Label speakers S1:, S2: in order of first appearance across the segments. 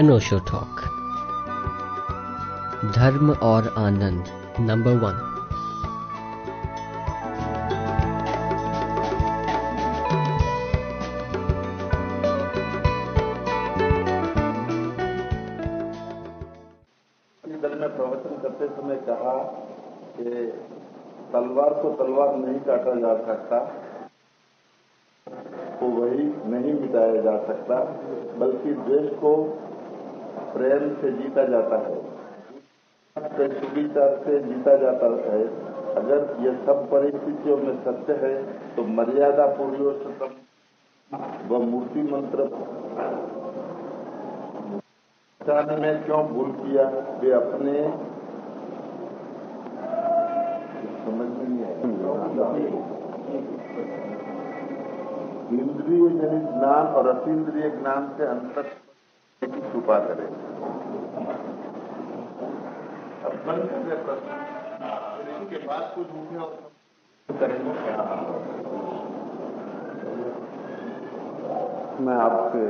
S1: अनोशो talk धर्म और आनंद number one
S2: कि तलवार को तलवार नहीं काटा जा सकता तो वही नहीं मिटाया जा सकता, बल्कि देश को प्रेम से जीता जाता है। सुविचार से जीता जाता है। अगर ये सब परिस्थितियों में सत्य है तो मर्यादा पुरुषोत्तम व मूर्ति मंत्र में क्यों भूल किया? वे अपने समझ में नहीं इंद्रिय जनित ज्ञान और अतीन्द्रिय ज्ञान से अंतर छुपा करे अब बंद कर दे प्रश्न फिर बाद कुछ उठे और करेंगे
S3: मैं आपके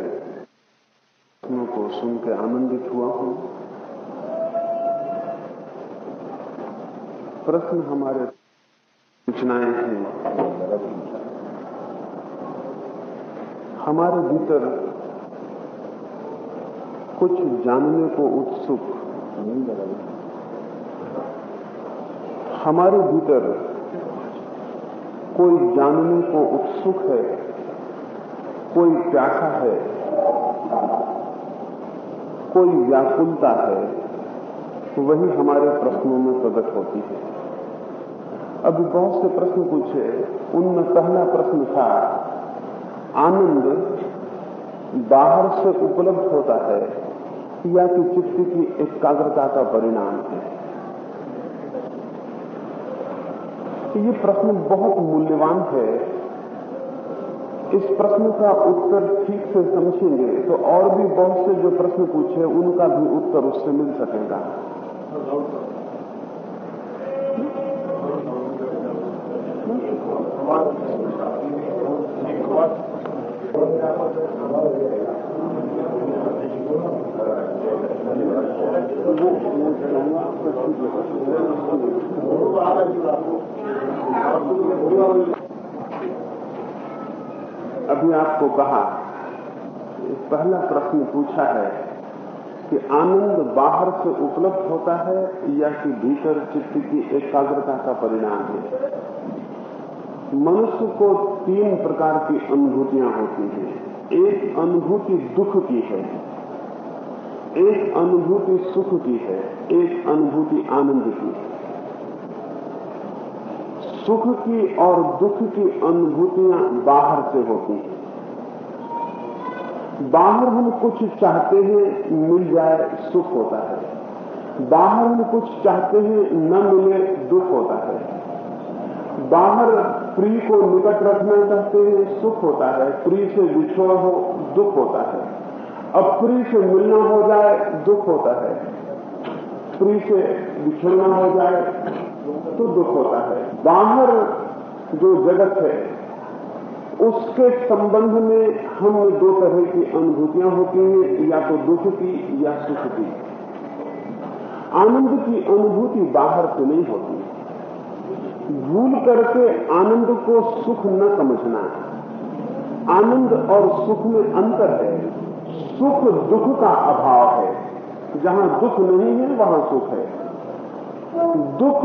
S3: प्रश्नों को सुन के आनंदित हुआ हूँ। प्रश्न हमारे सूचनाएँ हैं। हमारे भीतर कुछ जानने को उत्सुक। हमारे भीतर कोई जानने को उत्सुक है, कोई प्यासा है, कोई व्याकुलता है वही हमारे प्रश्नों में प्रकट होती है। अभी बहुत से प्रश्न पूछे, उनमें पहला प्रश्न था, आनंद बाहर से उपलब्ध होता है या कि चित्त की एकाग्रता का परिणाम है। ये प्रश्न बहुत मूल्यवान है। इस प्रश्न का उत्तर ठीक से समझेंगे तो और भी बहुत से जो प्रश्न पूछे, उनका भी उत्तर उससे मिल सकेगा। अभी आपको कहा पहला प्रश्न पूछा है कि आनंद बाहर से उपलब्ध होता है या कि भीतर चित्त की एकाग्रता का परिणाम है? मनुष्य को तीन प्रकार की अनुभूतियाँ होती हैं। एक अनुभूति दुख की है। एक अनुभूति सुख की है, एक अनुभूति आनंद की है। सुख की और दुख की अनुभूतियाँ बाहर से होती हैं। बाहर हम कुछ चाहते हैं, मिल जाए, सुख होता है। बाहर हम कुछ चाहते हैं, न मिले, दुख होता है। बाहर प्रिय को निकट रखना चाहते हैं, सुख होता है। प्रिय से बिछोड़ हो, दुख होता है। अप्रिय से मिलना हो जाए, दुख होता है। प्रिय से बिछड़ना हो जाए तो दुख होता है। बाहर जो जगत है, उसके संबंध में हम दो तरह की अनुभूतियाँ होती हैं, या तो दुख की, या सुख की। आनंद की अनुभूति बाहर से नहीं होती। भूल करके आनंद को सुख न समझना। आनंद और सुख में अंतर है। सुख, दुख का अभाव है। जहाँ दुख नहीं है, वहाँ सुख है। दुख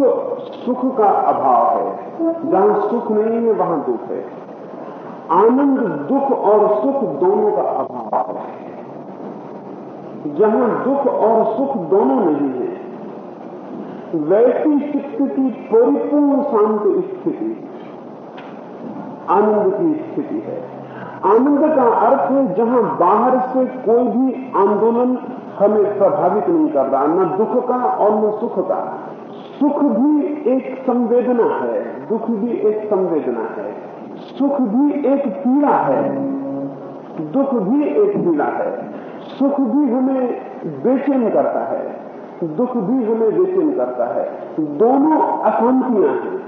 S3: सुख का अभाव है। जहाँ सुख नहीं है, वहाँ दुख है। आनंद, दुख और सुख दोनों का अभाव है। जहाँ दुख और सुख दोनों नहीं है, वैसी चित्त की परिपूर्ण शांत स्थिति, आनंद की स्थिति है। आनंद का अर्थ है, जहाँ बाहर से कोई भी आंदोलन हमें प्रभावित नहीं कर रहा, न दुख का और न सुख का। सुख भी एक संवेदना है, दुख भी एक संवेदना है, सुख भी एक पीड़ा है, दुख भी एक पीड़ा है। सुख भी हमें बेचैन करता है, दुख भी हमें बेचैन करता है। दोनों अशांतियाँ हैं।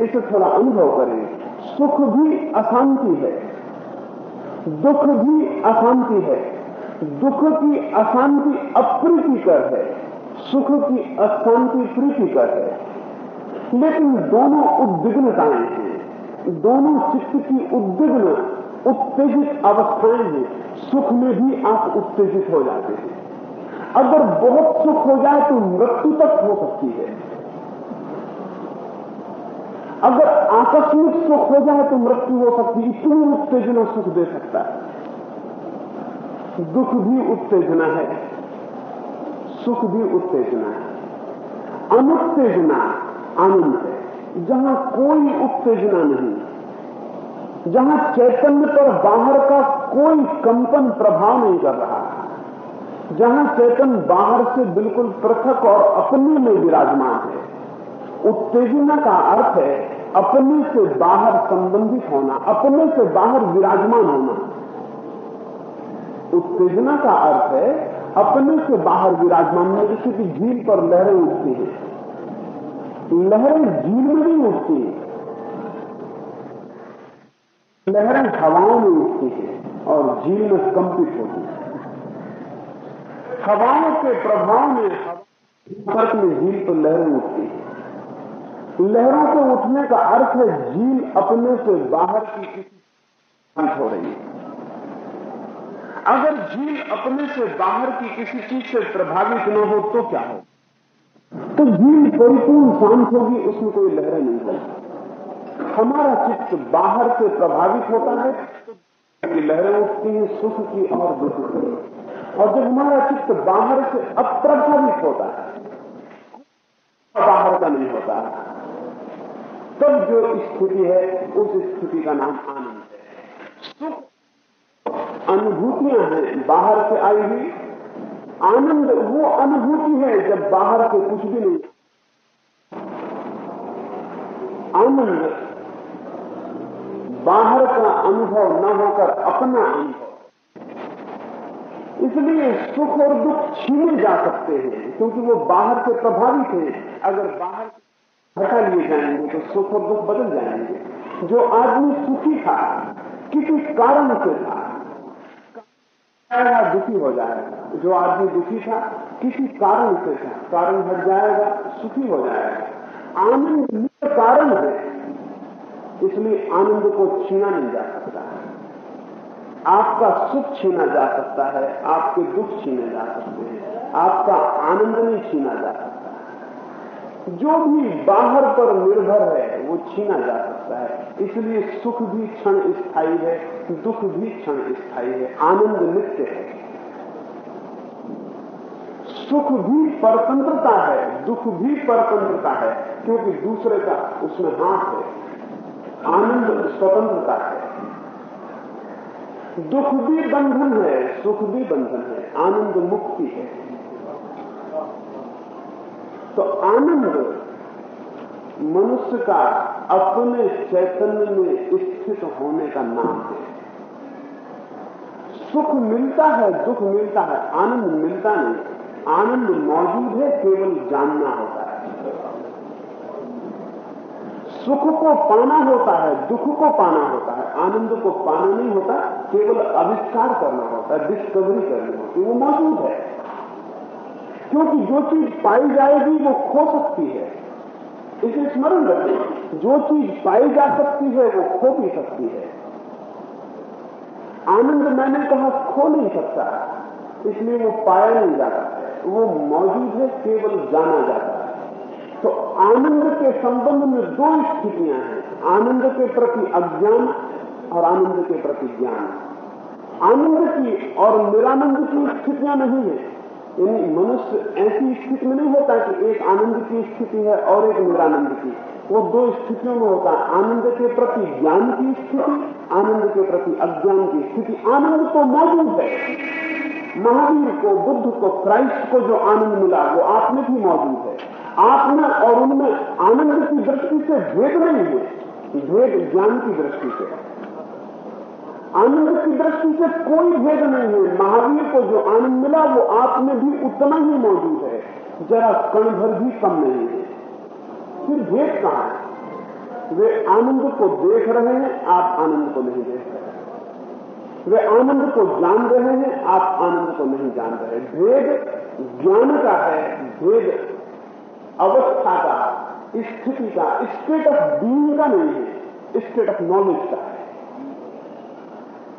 S3: इसे थोड़ा अनुभव करें। सुख भी अशांति है। दुख भी अशांति है। दुख की अशांति अप्रीतिकर है। सुख की अशांति प्रीतिकर है। लेकिन दोनों उद्विग्नताएँ हैं। दोनों चित्त की उद्विग्न, उत्तेजित अवस्थाएँ हैं। सुख में भी आप उत्तेजित हो जाते हैं। अगर बहुत सुख हो जाए तो मृत्यु तक हो सकती है। अगर आकस्मिक सुख हो जाए तो मृत्यु हो सकती इतनी उत्तेजना सुख दे सकता है। दुख भी उत्तेजना है। सुख भी उत्तेजना है। अनुत्तेजना, आनंद है। जहाँ कोई उत्तेजना नहीं, जहाँ चैतन्य पर बाहर का कोई कंपन प्रभाव नहीं कर रहा, जहाँ चेतन बाहर से बिल्कुल पृथक और अपने में विराजमान है। उत्तेजना का अर्थ है अपने से बाहर संबंधित होना, अपने से बाहर विराजमान होना। उत्तेजना का अर्थ है, अपने से बाहर विराजमान होना जैसे कि झील पर लहरें उठती हैं। लहरें झील में नहीं उठती लहरें हवाओं में उठती हैं और झील में कंपित होती है। हवाओं के प्रभाव में फ़र्क में झील पर लहरें उठती है। लहरों के उठने का अर्थ है झील अपने से बाहर की किसी हो रही है। अगर झील अपने से बाहर की किसी चीज़ से प्रभावित न हो तो क्या हो? तो झील परिपूर्ण शांत होगी, उसमें कोई लहरें नहीं होगी। हमारा चित्त बाहर से प्रभावित होता है तो लहरें उठती हैं, सुख की और दुख की। और जब हमारा चित्त बाहर से अप्रभावित होता है बाहर का नहीं होता। तब जो स्थिति है, उस स्थिति का नाम आनंद है। सुख अनुभूतियाँ हैं, बाहर से आई हुई। आनंद वो अनुभूति है, जब बाहर से कुछ भी नहीं। आनंद बाहर का अनुभव न होकर अपना अनुभव। इसलिए सुख और दुख छीने जा सकते हैं, क्योंकि वो बाहर से प्रभावित हैं। अगर बाहर हटा लिए जाएँगे तो सुख और दुख बदल जाएँगे। जो आदमी सुखी था, किसी कारण से था दुखी हो जाएगा। जो आदमी दुखी था, किसी कारण से था, कारण हट जाएगा, सुखी हो जाएगा। आनंद कारण है, इसलिए आनंद को छीना नहीं जा सकता। आपका सुख छीना जा सकता है, आपके दुख छीने जा सकते हैं, आपका आनंद नहीं छीना जा सकता। जो भी बाहर पर निर्भर है, वो छीना जा सकता है। इसलिए सुख भी क्षण स्थायी है, दुख भी क्षण स्थायी है, आनंद नित्य है। सुख भी परतंत्रता है, दुख भी परतंत्रता है, क्योंकि दूसरे का उसमें हाथ है। आनंद स्वतंत्रता है। दुख भी बंधन है, सुख भी बंधन है, आनंद मुक्ति है। तो आनंद मनुष्य का अपने चैतन्य में स्थित होने का नाम है। सुख मिलता है, दुख मिलता है, आनंद मिलता नहीं। आनंद मौजूद है, केवल जानना होता है। सुख को पाना होता है, दुख को पाना होता है। आनंद को पाना नहीं होता, केवल आविष्कार करना होता है डिस्कवरी करनी होती है। वो मौजूद है। क्योंकि जो चीज़ पाई जाएगी वो खो सकती है। इसे स्मरण रखें, जो चीज़ पाई जा सकती है वो खो भी सकती है। आनंद मैंने कहा खो नहीं सकता, इसलिए वो पाया नहीं जाता वो मौजूद है, केवल जाना जाता है। तो आनंद के संबंध में दो स्थितियाँ हैं, आनंद के प्रति अज्ञान और आनंद के प्रति ज्ञान। आनंद की और निरानंद की स्थितियाँ नहीं है। मनुष्य ऐसी स्थिति में नहीं होता कि एक आनंद की स्थिति है और एक निरानंद की। वो दो स्थितियों में होता है। आनंद के प्रति ज्ञान की स्थिति, आनंद के प्रति अज्ञान की स्थिति। आनंद तो मौजूद है। महावीर को, बुद्ध को, क्राइस्ट को जो आनंद मिला, वो आप में भी मौजूद है। आप में और उनमें आनंद की दृष्टि से भेद नहीं है। भेद ज्ञान की दृष्टि से आनंद की दृष्टि से कोई भेद नहीं है। महावीर को जो आनंद मिला, वो आप में भी उतना ही मौजूद है। जरा कण भर भी कम नहीं है। फिर भेद कहाँ है? वे आनंद को देख रहे हैं, आप आनंद को नहीं देख रहे वे आनंद को जान रहे हैं, आप आनंद को नहीं जान रहे भेद ज्ञान का है, भेद अवस्था का, स्थिति का स्टेट ऑफ़ बीइंग का नहीं है स्टेट ऑफ़ नॉलेज का है।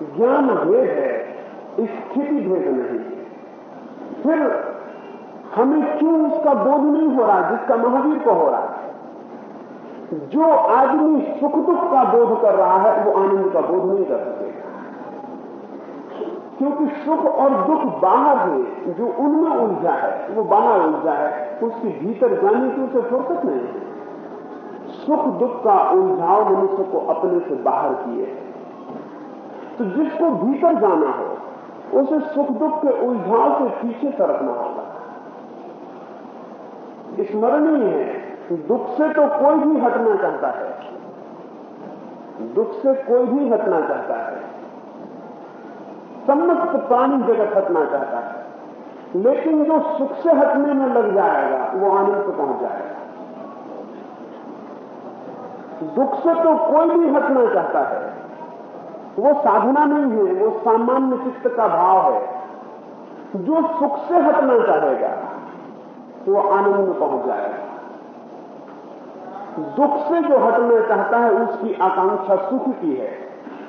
S3: ज्ञान भेद है, स्थिति भेद नहीं। फिर हमें क्यों उसका बोध नहीं हो रहा, जिसका महावीर को हो रहा है? जो आदमी सुख दुख का बोध कर रहा है, वो आनंद का बोध नहीं कर सकेगा क्योंकि सुख और दुख बाहर है, जो उनमें उलझा है, वो बाहर उलझा है, उसके भीतर जाने की उसे फुर्सत नहीं है। सुख दुख का उलझाव मनुष्य को अपने से बाहर किए तो जिसको भीतर जाना हो। उसे सुख दुख के उलझाव से पीछे सरकना होगा। स्मरणीय है दुख से तो कोई भी हटना चाहता है। दुख से कोई भी हटना चाहता है। समस्त प्राणी जगत हटना चाहता है। लेकिन जो सुख से हटने में लग जाएगा, वो आनंद को पहुँच जाएगा। दुख से तो कोई भी हटना चाहता है। वो साधना नहीं है, वो सामान्य चित्त का भाव है। जो सुख से हटना चाहेगा वो आनंद में पहुँच जाएगा। दुख से जो हटना चाहता है, उसकी आकांक्षा सुख की है।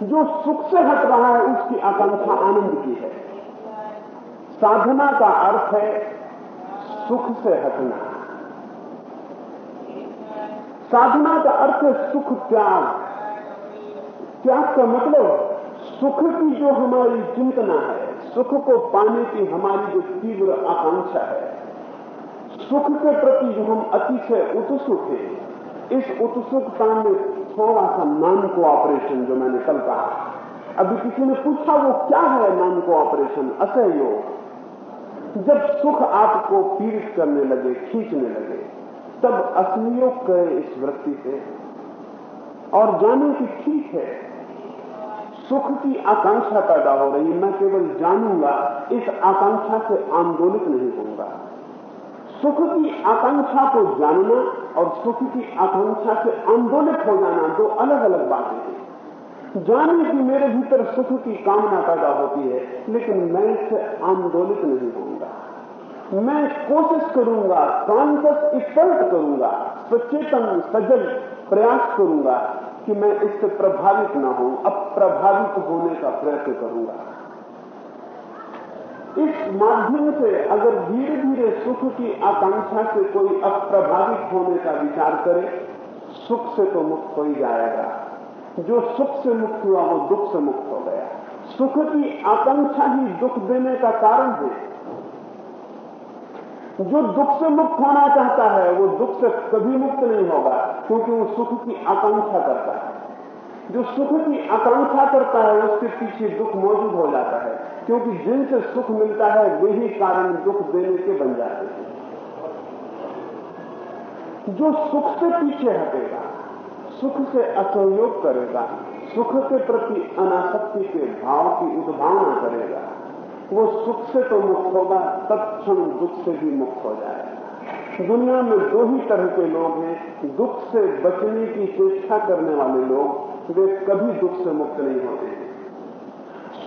S3: जो सुख से हट रहा है, उसकी आकांक्षा आनंद की है। साधना का अर्थ है सुख से हटना। साधना का अर्थ है सुख त्याग। त्याग का मतलब सुख की जो हमारी चिंतना है, सुख को पाने की हमारी जो तीव्र आकांक्षा है, सुख के प्रति जो हम अतिशय उत्सुक है, इस उत्सुकता में थोड़ा सा नॉन कोऑपरेशन जो मैंने कल कहा, अभी किसी ने पूछा वो क्या है नॉन कोऑपरेशन असहयोग जब सुख आपको पीड़ित करने लगे, खींचने लगे, तब असहयोग करे इस वृत्ति से। और जाने की ठीक है सुख की आकांक्षा पैदा हो रही मैं केवल जानूँगा, इस आकांक्षा से आंदोलित नहीं होऊँगा। सुख की आकांक्षा को जानना और सुख की आकांक्षा से आंदोलित हो जाना दो अलग अलग बातें हैं। जाने की मेरे भीतर सुख की कामना पैदा होती है, लेकिन मैं इससे आंदोलित नहीं होऊँगा। मैं कोशिश करूँगा कॉन्सियस इफर्ट करूँगा, सचेतन, सजल प्रयास करूँगा कि मैं इससे प्रभावित ना हूँ, अब प्रभावित होने का प्रयत्न करूँगा। इस माध्यम से अगर धीरे धीरे सुख की आकांक्षा से कोई अप्रभावित होने का विचार करे, सुख से तो मुक्त हो ही जाएगा। जो सुख से मुक्त हुआ, वो दुख से मुक्त हो गया। सुख की आकांक्षा ही दुख देने का कारण है। जो दुख से मुक्त होना चाहता है, वो दुख से कभी मुक्त नहीं होगा। क्योंकि वो सुख की आकांक्षा करता है। जो सुख की आकांक्षा करता है, उसके पीछे दुख मौजूद हो जाता है। क्योंकि जिनसे सुख मिलता है वही कारण दुख देने के बन जाते हैं। जो सुख से पीछे हटेगा, सुख से असहयोग करेगा, सुख के प्रति अनासक्ति के भाव की उद्भावना करेगा, वो सुख से तो मुक्त होगा तत्म दुख से भी मुक्त हो जाएगा। दुनिया में दो ही तरह के लोग हैं, दुख से बचने की चेष्टा करने वाले लोग, वे कभी दुख से मुक्त नहीं होते।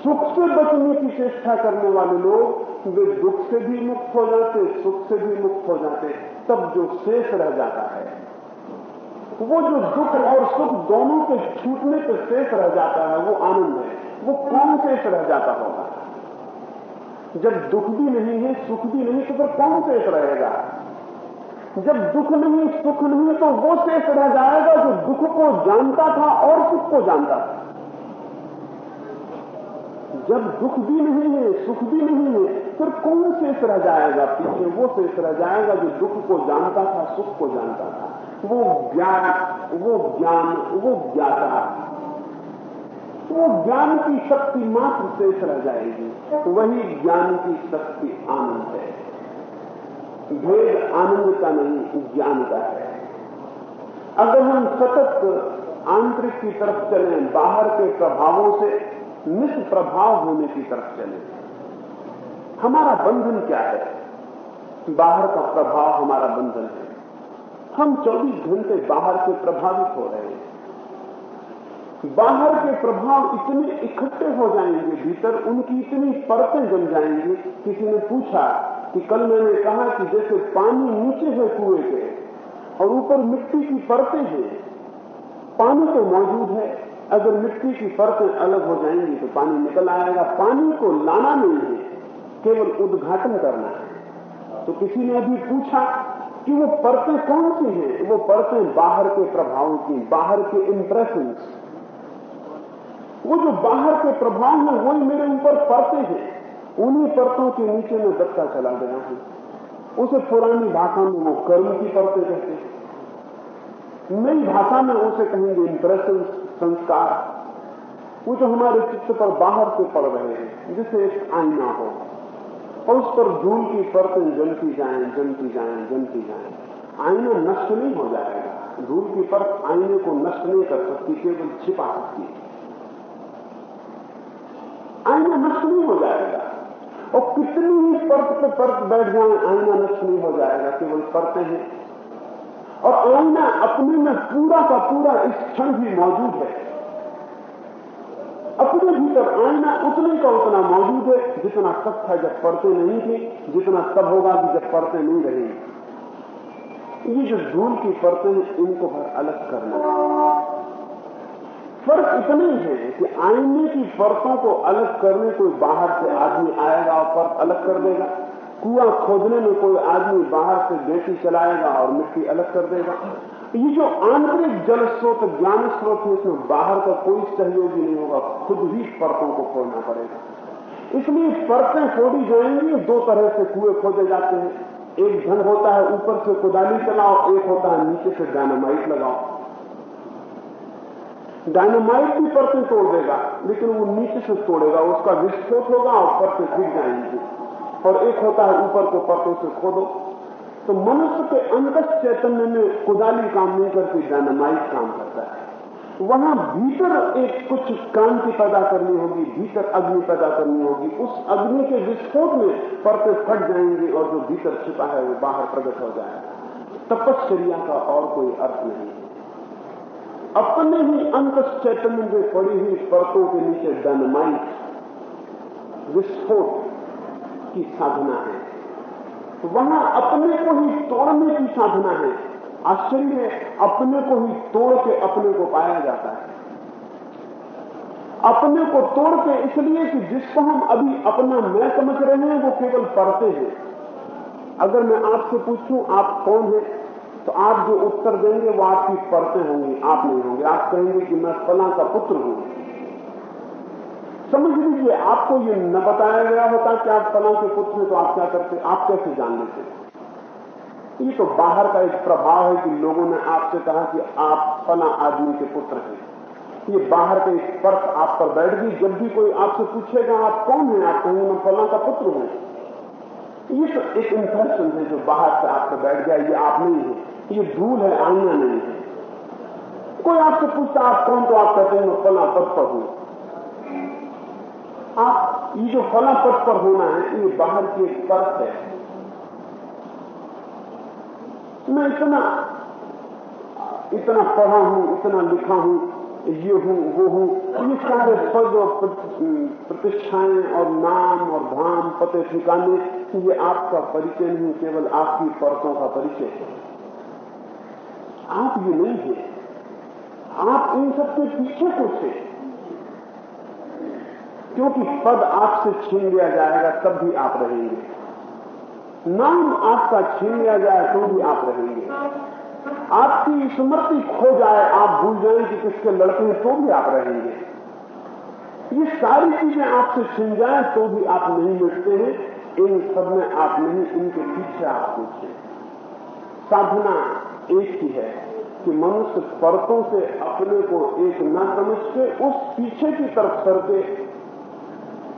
S3: सुख से बचने की चेष्टा करने वाले लोग, वे दुख से भी मुक्त हो जाते, सुख से भी मुक्त हो जाते, तब जो शेष रह जाता है, वो जो दुख और सुख दोनों के छूटने पर शेष रह जाता है, वो आनंद है, वो कौन शेष रह जाता होगा? जब दुख भी नहीं है, सुख भी नहीं तो फिर कौन शेष रहेगा? जब दुख नहीं, सुख नहीं तो वो शेष रह जाएगा जो दुख को जानता था और सुख को जानता था। जब दुख भी नहीं है, सुख भी नहीं है फिर कौन शेष रह जाएगा पीछे? वो शेष रह जाएगा जो दुख को जानता था, सुख को जानता था। वो ज्ञान वो ज्ञान, वो ज्ञाता। वो ज्ञान की शक्ति मात्र शेष रह जाएगी। वही ज्ञान की शक्ति आनंद है। भेद आनंद का नहीं ज्ञान का है। अगर हम सतत आंतरिक की तरफ़ चलें, बाहर के प्रभावों से निष्प्रभाव होने की तरफ़ चले, हमारा बंधन क्या है? बाहर का प्रभाव हमारा बंधन है। हम 24 घंटे बाहर से प्रभावित हो रहे हैं। बाहर के प्रभाव इतने इकट्ठे हो जाएँगे, भीतर उनकी इतनी परतें जम जाएँगी, किसी ने पूछा कि कल मैंने कहा कि जैसे पानी नीचे है कुएँ के और ऊपर मिट्टी की परतें हैं, पानी तो मौजूद है। अगर मिट्टी की परतें अलग हो जाएँगी तो पानी निकल आएगा। पानी को लाना नहीं है, केवल उद्घाटन करना है। तो किसी ने अभी पूछा कि वो परतें कौन सी हैं? वो परतें बाहर के प्रभावों की, बाहर के इंप्रेशन वो जो बाहर के प्रभाव हैं, वही मेरे ऊपर परतें हैं। उन्हीं परतों के नीचे में दबता चला गया हूँ। उसे पुरानी भाषा में वो कर्म की परतें कहते नई भाषा में उसे कहेंगे इंप्रेशन संस्कार। वो जो हमारे चित्त पर बाहर से पड़ रहे हैं, जिसे एक आईना हो, और उस पर धूल की परतें जलती जाएँ जलती जाएँ जलती जाएँ। आईना नष्ट नहीं हो जाएगा। धूल की परत आईने को नष्ट नहीं कर सकती, केवल छिपा सकती है। आईना नष्ट नहीं हो जाएगा। और कितनी ही परत पे परत बैठ जाए, आईना नष्ट नहीं हो जाएगा, केवल परतें हैं। और आईना अपने में पूरा का पूरा इस क्षण भी मौजूद है। अपने भीतर आईना उतने का उतना मौजूद है जितना सब था जब परतें नहीं थे, जितना सब होगा कि जब परतें नहीं रहेंगी। ये जो धूल की परतें हैं, इनको हर अलग करना फ़र्क इतना ही कि आईने की परतों को अलग करने कोई बाहर से आदमी आएगा और परत अलग कर देगा। कुआँ खोदने में कोई आदमी बाहर से बेटी चलाएगा और मिट्टी अलग कर देगा। ये जो आंतरिक जल स्रोत, ज्ञान स्रोत है, इसमें बाहर का कोई सहयोगी नहीं होगा, खुद ही परतों को खोदना पड़ेगा। इसलिए परतें खोदी जाएँगी, दो तरह से कुएँ खोदे जाते हैं। एक धन होता है ऊपर से कुदाली चलाओ, एक होता है नीचे से डायनामाइट लगाओ। डायनामाइट भी परतें तोड़ देगा, लेकिन वो नीचे से तोड़ेगा, उसका विस्फोट होगा और परतें गिर जाएँगी। और एक होता है ऊपर को परतों से खोदो। तो मनुष्य के अंतस चैतन्य में कुदाली काम नहीं करती डायनामाइट काम करता है। वहाँ भीतर एक कुछ क्रांति पैदा करनी होगी, भीतर अग्नि पैदा करनी होगी। उस अग्नि के विस्फोट में परतें फट जाएँगी और जो भीतर छिपा है, वो बाहर प्रकट हो जाएगा। तपश्चर्या का और कोई अर्थ नहीं। अपने ही अंत चैतन्य में पड़ी हुई परतों के नीचे डनमाइट विस्फोट की साधना है। तो वहाँ अपने को ही तोड़ने की साधना है। आश्चर्य, अपने को ही तोड़ के अपने को पाया जाता है। अपने को तोड़ के इसलिए कि जिसको हम अभी अपना मैं समझ रहे हैं, वो केवल पढ़ते हैं। अगर मैं आपसे पूछूँ, आप कौन हैं? तो आप जो उत्तर देंगे, वो आपकी परतें होंगी, आप नहीं होंगे। आप कहेंगे कि मैं फला का पुत्र हूँ। समझ लीजिए, आपको ये न बताया गया होता कि आप फला के पुत्र हैं तो आप क्या करते? आप कैसे जान लेते? ये तो बाहर का एक प्रभाव है कि लोगों ने आपसे कहा कि आप फला आदमी के पुत्र हैं। ये बाहर का एक आप पर बैठ गई जब भी कोई आपसे पूछेगा, आप कौन है? आप कहेंगे, मैं फला का पुत्र हूँ। ये तो एक इंप्रेशन है जो बाहर से आप पर बैठ गया, ये आप नहीं है। ये धूल है, आईना नहीं है। कोई आपसे पूछता, आप कौन तो आप कहते हैं, मैं फला पद पर हूँ। आप, ये जो फला पद पर होना है, ये बाहर की एक परत है। मैं इतना इतना पढ़ा हूँ, इतना लिखा हूँ, ये हूँ, वो हूँ, ये सारे पद और प्रतिष्ठाएँ और नाम और धाम पते, ठिकाने ये आपका परिचय नहीं, केवल आपकी परतों का परिचय है। आप ये नहीं है। आप इन सबके पीछे कुछ है। क्योंकि पद आपसे छीन लिया जाएगा, तब भी आप रहेंगे। नाम आपका छीन लिया जाए तो भी आप रहेंगे। आपकी स्मृति खो जाए, आप भूल जाए कि किसके लड़के हैं तो भी आप रहेंगे। ये सारी चीज़ें आपसे छिन जाए तो भी आप नहीं मिटते हैं। इन सब में आप नहीं इनके पीछे आप कुछ साधना एक ही है कि मनुष्य परतों से अपने को एक न समझ के उस पीछे की तरफ़ करके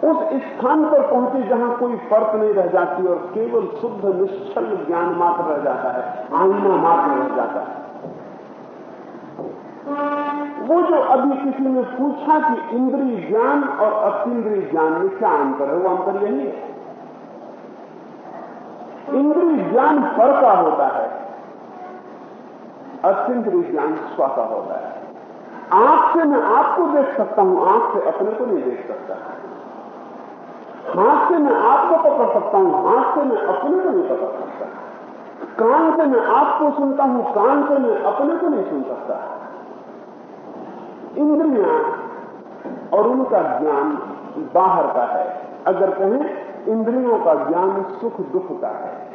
S3: उस स्थान पर पहुँचे जहाँ कोई फ़र्क नहीं रह जाती और केवल शुद्ध, निश्चल ज्ञान मात्र रह जाता है, आईना मात्र रह जाता है। वो जो अभी किसी ने पूछा कि इंद्रिय ज्ञान और अतीन्द्रिय ज्ञान में क्या अंतर है, वो अंतर यही है। इंद्रिय ज्ञान पर का होता है। अतीन्द्रिय ज्ञान स्व का होता है। आँख से मैं आपको देख सकता हूँ, आँख से अपने को नहीं देख सकता। हाथ से मैं आपको पकड़ सकता हूँ, हाथ से मैं अपने को नहीं पकड़ सकता। कान से मैं आपको सुनता हूँ, कान से मैं अपने को नहीं सुन सकता। इंद्रियाँ और उनका ज्ञान बाहर का है। अगर कहें इंद्रियों का ज्ञान सुख दुख का है।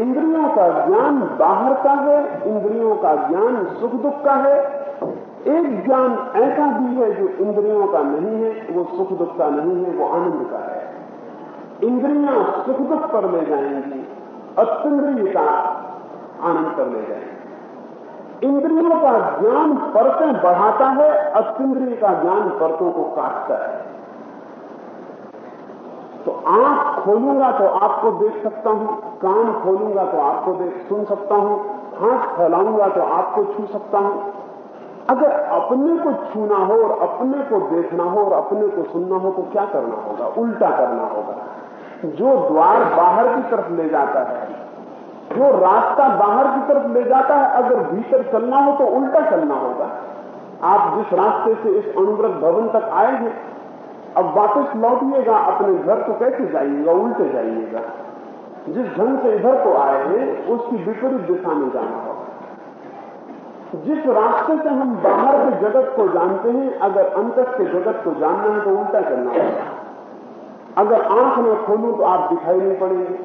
S3: इंद्रियों का ज्ञान बाहर का है, इंद्रियों का ज्ञान सुख दुख का है। एक ज्ञान ऐसा भी है जो इंद्रियों का नहीं है, वो सुख दुख का नहीं है, वो आनंद का है। इंद्रियाँ सुख दुख पर ले जाएँगी, अत्यंद्रिय का आनंद पर ले जाएँगी। इंद्रियों का ज्ञान परतें बढ़ाता है, अत्यंद्रिय का ज्ञान परतों को काटता है। तो आँख खोलूँगा तो आपको देख सकता हूँ, कान खोलूँगा तो आपको देख सुन सकता हूँ, हाथ फैलाऊँगा तो आपको छू सकता हूँ। अगर अपने को छूना हो और अपने को देखना हो और अपने को सुनना हो तो क्या करना होगा? उल्टा करना होगा। जो द्वार बाहर की तरफ़ ले जाता है, जो रास्ता बाहर की तरफ़ ले जाता है, अगर भीतर चलना हो तो उल्टा चलना होगा। आप जिस रास्ते से इस अनुव्रत भवन तक आए हैं अब वापस लौटिएगा, अपने घर को कैसे जाइएगा, उल्टे जाइएगा। जिस ढंग से इधर को आए हैं, उसकी विपरीत दिशा में जाना होगा। जिस रास्ते से हम बाहर के जगत को जानते हैं, अगर अंतर के जगत को जानना है तो उल्टा करना होगा। अगर आँख में खोलूं तो आप दिखाई नहीं पड़ेंगे।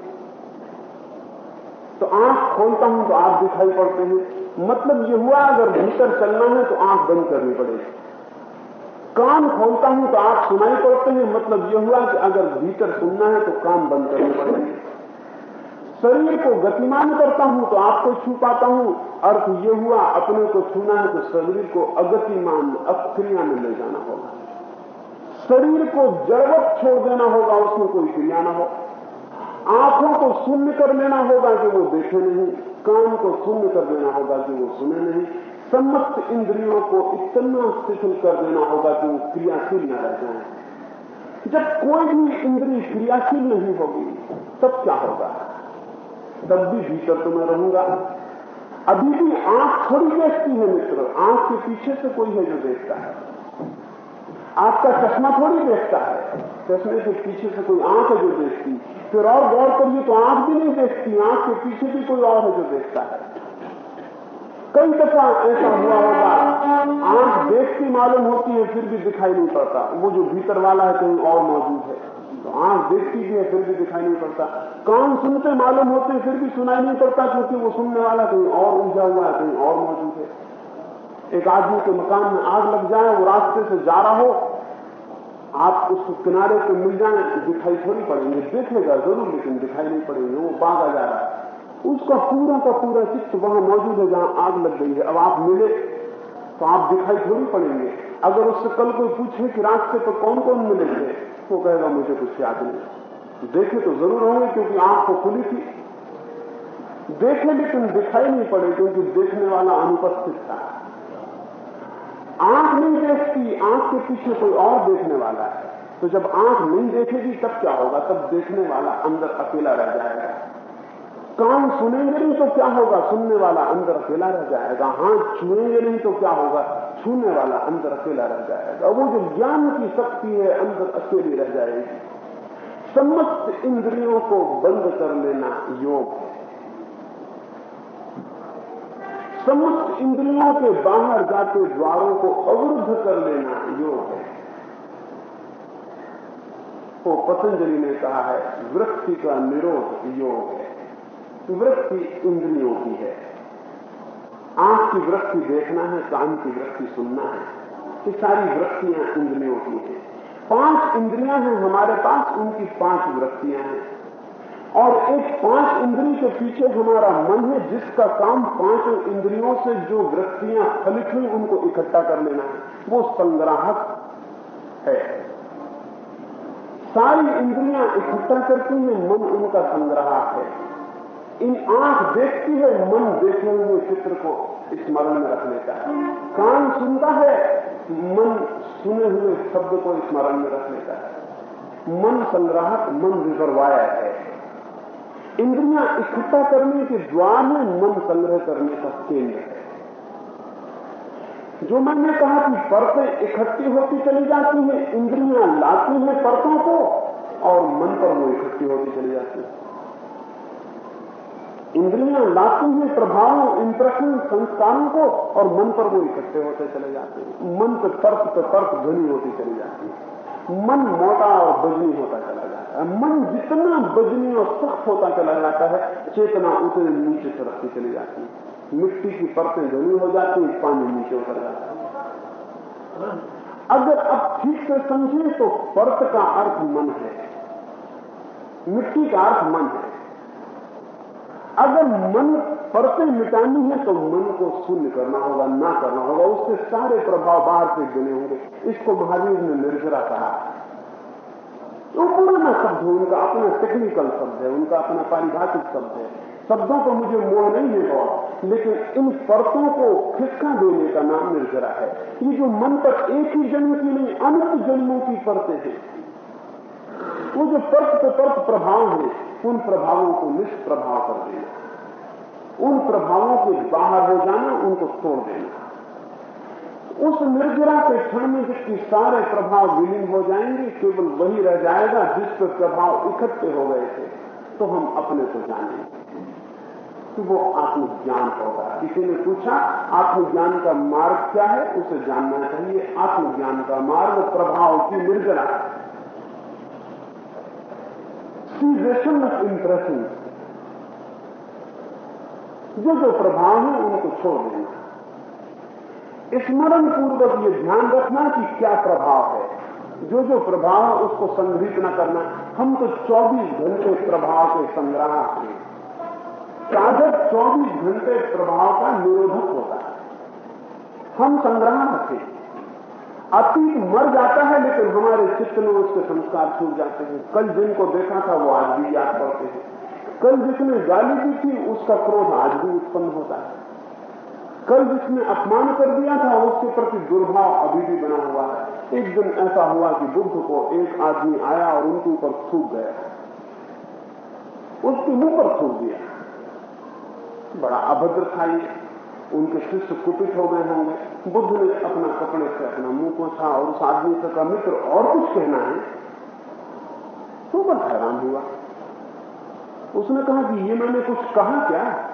S3: तो आँख खोलता हूँ तो आप दिखाई पड़ते हैं। मतलब ये हुआ, अगर भीतर चलना है तो आँख बंद करनी पड़ेगी। कान खोलता हूँ तो आप सुनाई पड़ते हैं। मतलब यह हुआ कि अगर भीतर सुनना है तो कान बंद करने पड़ेंगे। शरीर को गतिमान करता हूँ तो आपको छू पाता हूँ। अर्थ यह हुआ, अपने को छूना है तो शरीर को अगतिमान अक्रिया में ले जाना होगा। शरीर को जड़वत छोड़ देना होगा, उसमें कोई क्रिया ना हो। आँखों को शून्य कर लेना होगा कि वो देखे नहीं। कान को शून्य कर देना होगा कि वो सुने नहीं। समस्त इंद्रियों को इतना शिथिल कर देना होगा कि वो क्रियाशील न रह जाए। जब कोई भी इंद्रिय क्रियाशील नहीं होगी, तब क्या होगा? तब भी भीतर तो मैं रहूँगा। अभी भी आँख थोड़ी देखती है मित्र, आँख के पीछे से कोई है जो देखता है। आपका चश्मा थोड़ी देखता है, चश्मे के पीछे से कोई आँख है जो देखती। फिर और गौर करिए तो आँख भी नहीं देखती, आँख के पीछे भी कोई और है जो देखता है। कई दफ़ा ऐसा हुआ होगा। आँख देखती मालूम होती है, फिर भी दिखाई नहीं पड़ता। वो जो भीतर वाला है, कहीं और मौजूद है। तो आँख देखती भी है, फिर भी दिखाई नहीं पड़ता। कान सुनते मालूम होते हैं, फिर भी सुनाई नहीं पड़ता, क्योंकि वो सुनने वाला कहीं और उलझा हुआ है, कहीं और मौजूद है। एक आदमी के मकान में आग लग जाए, वो रास्ते से जा रहा हो, आप उस किनारे पे मिल जाए, दिखाई थोड़ी पड़ेंगे। देखेगा ज़रूर लेकिन दिखाई नहीं पड़ेंगे, वो भागा जा रहा है। उसका पूरा का पूरा चित्त वहाँ मौजूद है, जहाँ आग लग गई है। अब आप मिले तो आप दिखाई थोड़ी पड़ेंगे। अगर उससे कल कोई पूछे कि रास्ते पर कौन कौन मिले थे वो कहेगा, मुझे कुछ याद नहीं। देखे तो ज़रूर होंगे, क्योंकि आँख तो खुली थी। देखे, लेकिन दिखाई नहीं पड़े, क्योंकि देखने वाला अनुपस्थित था। आँख नहीं देखती, आँख के पीछे कोई और देखने वाला है। तो जब आँख नहीं देखेगी, तब क्या होगा? तब देखने वाला अंदर अकेला रह जाएगा। कान सुनेंगे नहीं तो क्या होगा? सुनने वाला अंदर अकेला रह जाएगा। हाथ छुएँगे नहीं तो क्या होगा? छूने वाला अंदर अकेला रह जाएगा। वो जो ज्ञान की शक्ति है, अंदर अकेली रह जाएगी। समस्त इंद्रियों को बंद कर लेना योग है। समस्त इंद्रियों के बाहर जाते द्वारों को अवरुद्ध कर लेना योग है। तो पतंजलि ने कहा है, वृत्ति का निरोध योग है। वृत्ति इंद्रियों की है। आँख की वृत्ति देखना है, कान की वृत्ति सुनना है। ये सारी वृत्तियाँ इंद्रियों की हैं। पाँच इंद्रियाँ हैं, हमारे पास उनकी पाँच वृत्तियाँ हैं। और एक पाँच इंद्रिय के पीछे हमारा मन है, जिसका काम पाँचों इंद्रियों से जो वृत्तियाँ फलित हुई, उनको इकट्ठा कर लेना है। वो संग्राहक है। सारी इंद्रियाँ इकट्ठा करती हैं, मन उनका संग्राहक है। इन आँख देखती है मन देखे हुए चित्र को स्मरण में रख लेता है। कान सुनता है, मन सुने हुए शब्द को स्मरण में रख लेता है। मन संग्राहक, मन रिजर्वायर है। इंद्रियाँ इकट्ठा करने के द्वार में मन संग्रह करने का केंद्र है। जो मैंने कहा कि परतें इकट्ठी होती चली जाती हैं, इंद्रियाँ लाती हैं परतों को, और मन पर वो इकट्ठी होती चली जाती है। इंद्रियाँ लाती हैं, प्रभावों इंप्रेशन संस्कारों को और मन पर वो इकट्ठे होते चले जाते हैं। मन पे तर्क पे तर्क घनी होती चली जाती है। मन मोटा और बजनी होता चला जाता है। मन जितना बजनी और सख्त होता चला जाता है, चेतना उतने नीचे सरकती चली जाती है। मिट्टी की परतें घनी हो जाती है, पानी नीचे उतर जाता है। अगर आप ठीक से समझे तो परत का अर्थ मन है। मिट्टी का अर्थ मन है। अगर मन परतें मिटानी है तो मन को शून्य करना होगा, ना करना होगा। उसके सारे प्रभाव बाहर से गिने होंगे। इसको महावीर ने निर्जरा कहा। तो पुराना शब्द है, उनका अपना टेक्निकल शब्द है, उनका अपना पारिभाषिक शब्द है। शब्दों को मुझे मोह नहीं है बहुत लेकिन इन परतों को खिसका देने का नाम निर्जरा है। ये जो मन पर एक ही जन्म की नहीं, अनंत जन्मों की परतें हैं। वो जो परत पे परत प्रभाव है उन प्रभावों को निष्प्रभाव कर देना। उन प्रभावों के बाहर हो जाना, उनको तोड़ देना। उस निर्जरा के क्षण में जिसकी सारे प्रभाव विलीन हो जाएँगे, केवल वही रह जाएगा जिस पर प्रभाव इकट्ठे हो गए थे तो हम अपने को जानेंगे। तो वो आत्मज्ञान होगा। किसी ने पूछा, आत्मज्ञान का मार्ग क्या है? उसे जानना चाहिए। आत्मज्ञान का मार्ग प्रभाव की निर्जरा सीजेशन ऑफ़ इंप्रेशन जो जो प्रभाव है, उनको छोड़ देना। स्मरण पूर्वक ये ध्यान रखना कि क्या प्रभाव है। जो जो प्रभाव है, उसको संग्रहित न करना। हम तो 24 घंटे प्रभाव के संग्रह हैं। साधक 24 घंटे प्रभाव का निरोधक होता है। हम संग्रह रखें अतीत मर जाता है, लेकिन हमारे चित्त में उसके संस्कार छूट जाते हैं। कल जिनको देखा था, वो आज भी याद करते हैं। कल जिसने गाली दी थी, उसका क्रोध आज भी उत्पन्न होता है। कल जिसने अपमान कर दिया था, उसके प्रति दुर्भाव अभी भी बना हुआ है। एक दिन ऐसा हुआ कि बुद्ध को एक आदमी आया और उनके ऊपर थूक गया। उसके मुँह पर थूक दिया। बड़ा अभद्र था ये। उनके शिष्य कुपित हो गए होंगे। बुद्ध ने अपना कपड़े से, अपना मुँह पोछा और उस आदमी से कहा, मित्र, और कुछ कहना है? तो बड़ा हैरान हुआ। उसने कहा कि ये मैंने कुछ कहा क्या?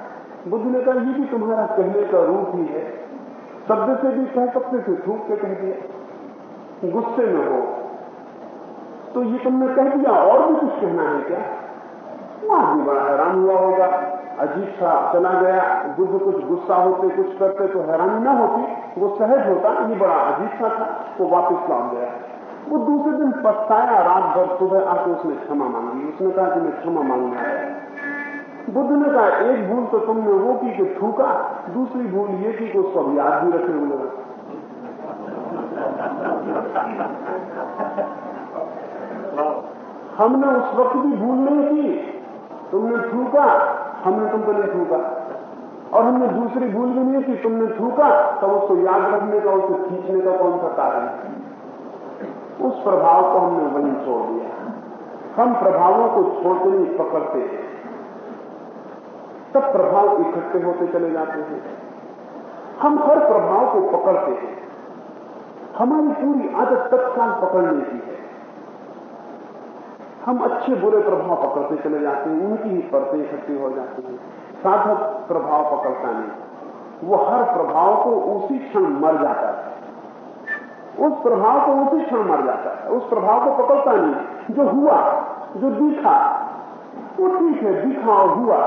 S3: बुद्ध ने कहा, ये भी तुम्हारा कहने का रूप ही है। शब्द से भी कह सकते थे थूक के कह दिया। गुस्से में हो। तो ये तुमने कह दिया, और भी कुछ कहना है क्या? वो आदमी बड़ा हैरान हुआ होगा। अजीब सा चला गया, बुद्ध कुछ गुस्सा होते, कुछ करते तो हैरानी ना होती, वो सहज होता, ये बड़ा अजीब सा था, वो वापस लौट गया। वो दूसरे दिन पछताया, रात भर सुबह आके उसने क्षमा मांगी, उसने कहा कि मैं क्षमा मांगने बुद्ध ने कहा, एक भूल तो तुमने वो की कि थूका, दूसरी भूल ये की कि उसको याद भी रखे हुए हमने उस वक्त भी भूल नहीं की, तुमने थूका हमने तुम पर नहीं थूका। और हमने दूसरी भूल भी नहीं की तुमने थूका तो उसको याद रखने का, उसको खींचने का कौन सा कारण उस प्रभाव को हमने वहीं छोड़ दिया। हम प्रभावों को छोड़ते नहीं, पकड़ते तब प्रभाव इकट्ठे होते चले जाते हैं। हम हर प्रभाव को पकड़ते हैं। हमारी पूरी आदत तत्काल पकड़ने की है। हम अच्छे बुरे प्रभाव पकड़ते चले जाते हैं, उनकी ही परतें इकट्ठी हो जाती हैं। साधक प्रभाव पकड़ता नहीं। वो हर प्रभाव को उसी क्षण मर जाता है। उस प्रभाव को उसी क्षण मर जाता है। उस प्रभाव को पकड़ता नहीं। जो हुआ, जो दिखा, वो ठीक है, दिखा और हुआ।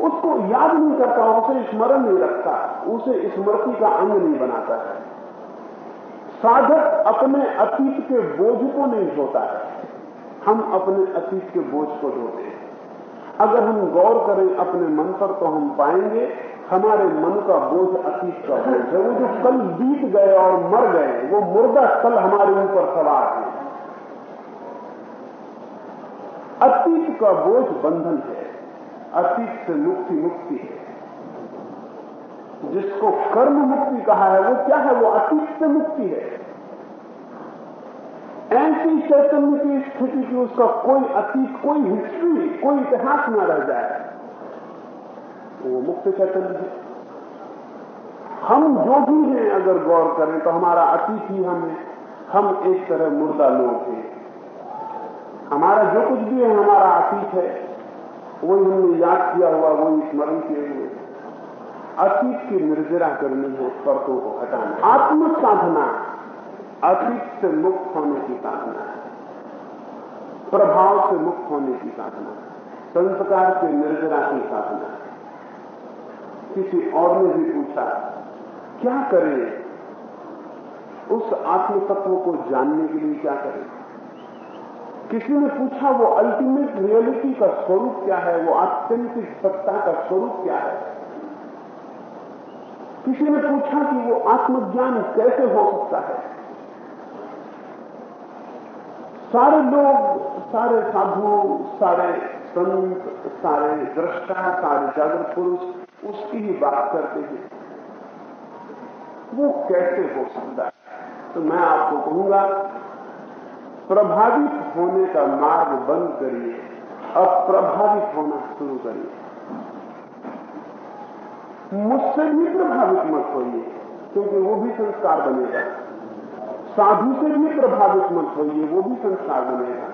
S3: उसको याद नहीं करता, उसे स्मरण नहीं रखता, उसे स्मृति का अंग नहीं बनाता है। साधक अपने अतीत के बोझ को नहीं ढोता है। हम अपने अतीत के बोझ को ढोते हैं। अगर हम गौर करें अपने मन पर तो हम पाएँगे हमारे मन का बोझ अतीत का बोझ है। वो जो कल बीत गए और मर गए, वो मुर्दा कल हमारे ऊपर सवार है। अतीत का बोझ बंधन है। अतीत से मुक्ति मुक्ति है। जिसको कर्म मुक्ति कहा है, वो क्या है? वो अतीत से मुक्ति है। ऐसी चैतन्य की स्थिति की उसका कोई अतीत, कोई हिस्ट्री कोई इतिहास न रह जाए। वो मुक्त चैतन्य है। हम जो भी हैं अगर गौर करें तो हमारा अतीत ही हम है। हम एक तरह मुर्दा लोग हैं। हमारा जो कुछ भी है, हमारा अतीत है। वही हमने याद किया हुआ, वही स्मरण किए हुए। अतीत की निर्जरा करनी है स्पर्कों को हटाना। आत्म साधना अतीत से मुक्त होने की साधना है। प्रभाव से मुक्त होने की साधना संस्कार से निर्जरा की साधना किसी और ने भी पूछा, क्या करें? उस आत्म तत्व को जानने के लिए क्या करें? किसी ने पूछा, वो अल्टीमेट रियलिटी का स्वरूप क्या है? वो आत्यंतिक सत्ता का स्वरूप क्या है? किसी ने पूछा कि वो आत्मज्ञान कैसे हो सकता है? सारे लोग, सारे साधु, सारे संत, सारे दृष्टा, सारे जागृत पुरुष, उसकी ही बात करते हैं। वो कैसे हो सकता है? तो मैं आपको कहूँगा, प्रभावित होने का मार्ग बंद करिए अब प्रभावित होना शुरू करिए। मुझसे भी प्रभावित मत होइए, क्योंकि वो भी संस्कार बनेगा। साधु से भी प्रभावित मत होइए, वो भी संस्कार बनेगा।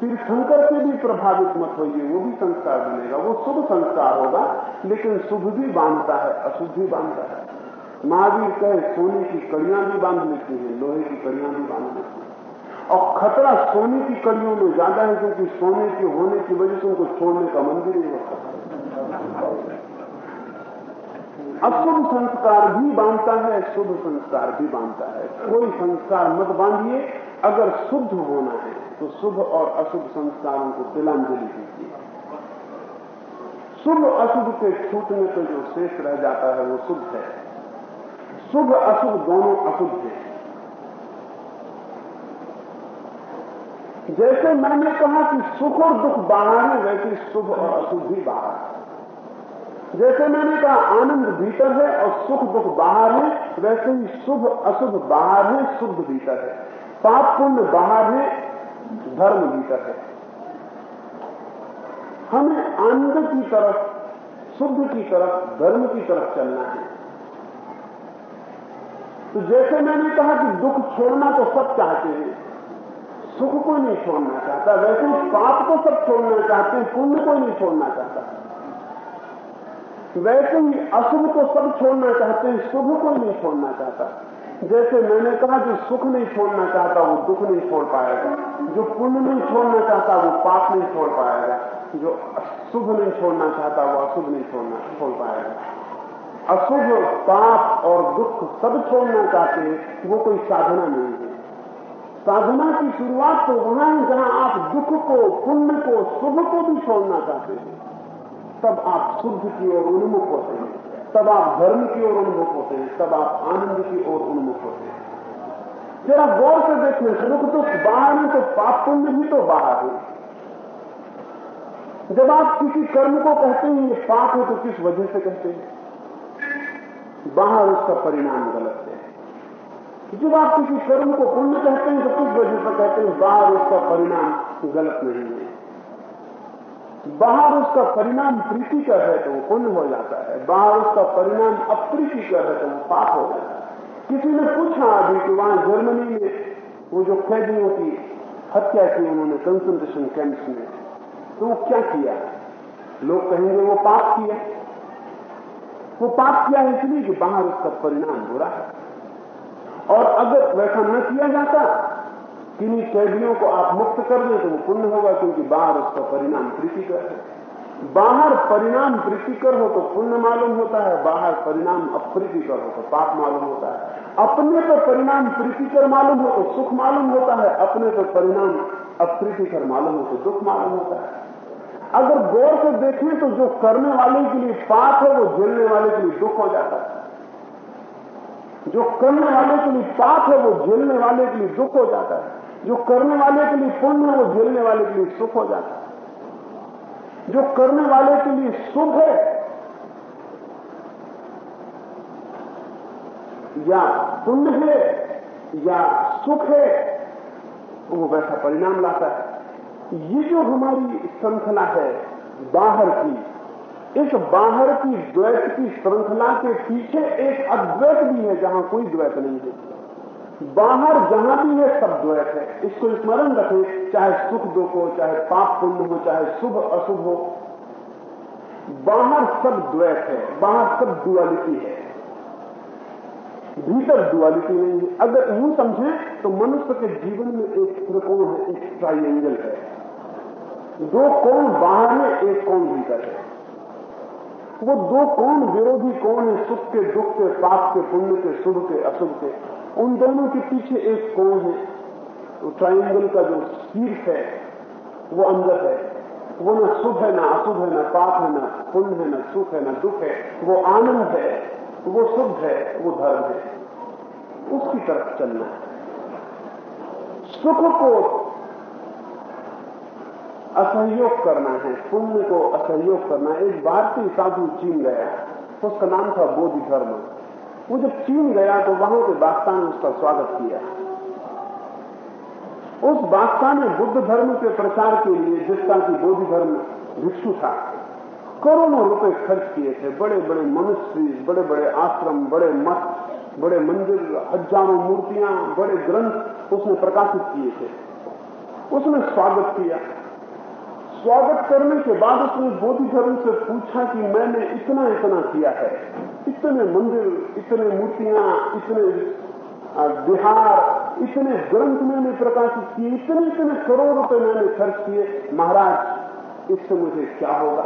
S3: तीर्थंकर से भी प्रभावित मत होइए, वो भी संस्कार बनेगा। वो शुभ संस्कार होगा, लेकिन शुभ भी बांधता है, अशुभ भी बांधता है। महावीर कहे, सोने की कड़ियाँ भी बाँध लेती है, लोहे की कड़ियाँ भी बाँध लेती है। और खतरा सोने की कड़ियों में ज़्यादा है, क्योंकि सोने के होने की वजह से उनको छोड़ने का भी नहीं होता। अशुभ संस्कार भी बांधता है, शुभ संस्कार भी बांधता है। कोई संस्कार मत बांधिए। अगर शुद्ध होना है तो शुभ और अशुभ संस्कारों को तिलांजलि दीजिए। शुभ अशुभ के छूटने पर जो शेष रह जाता है, वो शुभ है। शुभ, अशुभ दोनों अशुभ है। जैसे मैंने कहा कि सुख और दुख बाहर है, वैसे शुभ और अशुभ भी बाहर है। जैसे मैंने कहा, आनंद भीतर है और सुख दुख बाहर है, वैसे ही शुभ, अशुभ बाहर है शुद्ध भीतर है। पाप पुण्य बाहर है, धर्म भीतर है। हमें आनंद की तरफ़, शुद्ध की तरफ़, धर्म की तरफ़ चलना है। तो जैसे मैंने कहा कि दुख छोड़ना तो सब चाहते हैं, सुख को नहीं छोड़ना चाहता, वैसे पाप को सब छोड़ना चाहते हैं, पुण्य को नहीं छोड़ना चाहता। वैसे ही अशुभ को सब छोड़ना चाहते हैं, शुभ को नहीं छोड़ना चाहता। जैसे मैंने कहा जो सुख नहीं छोड़ना चाहता, वो दुख नहीं छोड़ पाएगा। जो पुण्य नहीं छोड़ना चाहता, वो पाप नहीं छोड़ पाएगा। जो शुभ नहीं छोड़ना चाहता, वो अशुभ नहीं छोड़ना, छोड़ पाएगा। अशुभ, पाप और दुख सब छोड़ना चाहते हैं, वो कोई साधना नहीं है। साधना की शुरुआत तो वहाँ है जहाँ आप दुख को, पुण्य को, शुभ को भी छोड़ना चाहते हैं। तब आप शुद्ध की ओर उन्मुख होते हैं। तब आप धर्म की ओर उन्मुख होते हैं। तब आप आनंद की ओर उन्मुख होते हैं। जरा गौर से देखें सुख दुख बाहर है तो पाप पुण्य भी तो बाहर है। जब आप किसी कर्म को कहते हैं, ये पाप है तो किस वजह से कहते हैं? बाहर उसका परिणाम गलत है। जब आप किसी कर्म को पुण्य कहते हैं तो किस वजह से कहते हैं, बाहर उसका परिणाम गलत नहीं है? बाहर उसका परिणाम प्रीति का है तो वो पुण्य हो जाता है। बाहर उसका परिणाम अप्रीति का है तो वो पाप हो जाता है। किसी ने पूछा अभी कि वहाँ जर्मनी में वो जो कैदियों की हत्या की उन्होंने कंसंट्रेशन कैंप्स में तो वो क्या किया? लोग कहेंगे वो पाप किया। वो पाप किया इसलिए कि बाहर उसका परिणाम बुरा है। और अगर वैसा न किया जाता किन्हीं कैदियों को आप मुक्त कर दें तो वो पुण्य होगा, क्योंकि बाहर उसका परिणाम प्रीतिकर है। बाहर परिणाम प्रीतिकर हो तो पुण्य मालूम होता है, बाहर परिणाम अप्रीतिकर हो तो पाप मालूम होता है। अपने पर परिणाम प्रीतिकर मालूम हो तो सुख मालूम होता है, अपने पर परिणाम अप्रीतिकर मालूम हो तो दुख मालूम होता है। अगर गौर से देखें तो जो करने वाले के लिए पाप है, वो झेलने वाले के लिए दुख हो जाता है। जो करने वाले के लिए पाप है, वो झेलने वाले के लिए दुख हो जाता है। जो करने वाले के लिए पुण्य है, वो झेलने वाले के लिए सुख हो जाता है। जो करने वाले के लिए शुभ है, या पुण्य है, या सुख है, वो वैसा परिणाम लाता है। ये जो हमारी श्रृंखला है, बाहर की, इस बाहर की, द्वैत की श्रृंखला के पीछे एक अद्वैत भी है, जहाँ कोई द्वैत नहीं है। बाहर जहाँ भी है सब द्वैत है, इसको स्मरण रखें, चाहे सुख दुख हो, चाहे पाप पुण्य हो, चाहे शुभ अशुभ हो। बाहर सब द्वैत है, बाहर सब डुअलिटी है। भीतर डुअलिटी नहीं है। अगर यूँ समझें तो मनुष्य के जीवन में एक त्रिकोण है, एक ट्राइएंगल है। दो कोण बाहर है, एक कोण भीतर है। वो दो कोण विरोधी कोण है, सुख के, दुख के, पाप के, पुण्य के, शुभ के, अशुभ के। उन दोनों के पीछे एक कोण है तो ट्राइंगल का जो शीर्ष है, वो अंदर है। वो न शुभ है, न अशुभ है, न पाप है, न पुण्य है, न सुख है, न दुख है, वो आनंद है, वो शुभ है, वो धर्म है। उसकी तरफ़ चलना सुख को असहयोग करना है, पुण्य को असहयोग करना है। एक भारतीय साधु चीन गया उसका नाम था बोधि धर्म वो जब चीन गया तो वहाँ के बादशाह ने उसका स्वागत किया। उस बादशाह ने बुद्ध धर्म के प्रचार के लिए जिसका कि बोधि धर्म भिक्षु था, करोड़ों रुपए खर्च किए थे। बड़े बड़े मनुष्य बड़े बड़े आश्रम, बड़े मठ, बड़े मंदिर, हज़ारों मूर्तियाँ, बड़े ग्रंथ उसने प्रकाशित किए थे। उसने स्वागत किया। स्वागत करने के बाद उसने बोधि धर्म से पूछा कि मैंने इतना इतना किया है। इतने मंदिर, इतने मूर्तियाँ, इतने बिहार इतने ग्रंथ मैंने प्रकाशित किए, इतने इतने करोड़ रुपए मैंने खर्च किए। महाराज, इससे मुझे क्या होगा?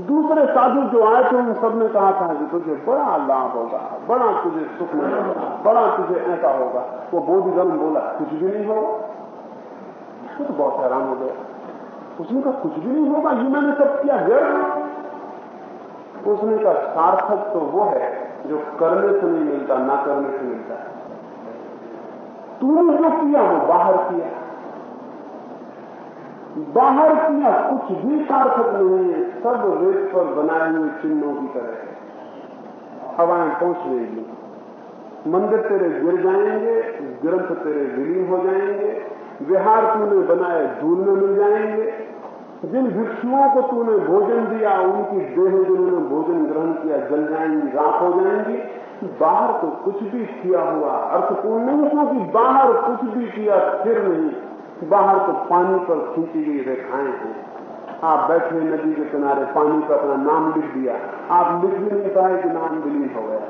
S3: दूसरे साधु जो आए थे, उन सबने कहा था कि तुझे बड़ा लाभ होगा, बड़ा तुझे सुख मिलेगा, बड़ा तुझे ऐसा होगा। वो बोधि धर्म बोला, कुछ भी नहीं होगा। वो तो बहुत हैरान हो गया। उसने कहा, कुछ भी नहीं होगा, ये मैंने सब किया व्यर्थ उसने कहा, सार्थक तो वो है जो करने से नहीं मिलता, ना करने से मिलता तूने जो किया, वो बाहर किया। बाहर किया, कुछ भी सार्थक नहीं है, सब रेत पर बनाए हुए चिन्हों की तरह हवाएँ पहुँच रहेगी मंदिर तेरे गिर जाएँगे, ग्रंथ तेरे विलीन हो जाएँगे विहार तूने बनाए धूल में मिल जाएँगे। जिन भिक्षुओं को तूने भोजन दिया, उनकी देह जिन्होंने भोजन ग्रहण किया, जल जाएँगी, राख हो जाएँगी। बाहर तो कुछ भी किया हुआ अर्थपूर्ण नहीं, क्योंकि बाहर कुछ भी किया फिर नहीं। बाहर तो पानी पर खींची गई रेखाएँ हैं। आप बैठे नदी के किनारे पानी का अपना नाम लिख दिया। आप लिख भी नहीं पाए कि नाम विलीन हो गया।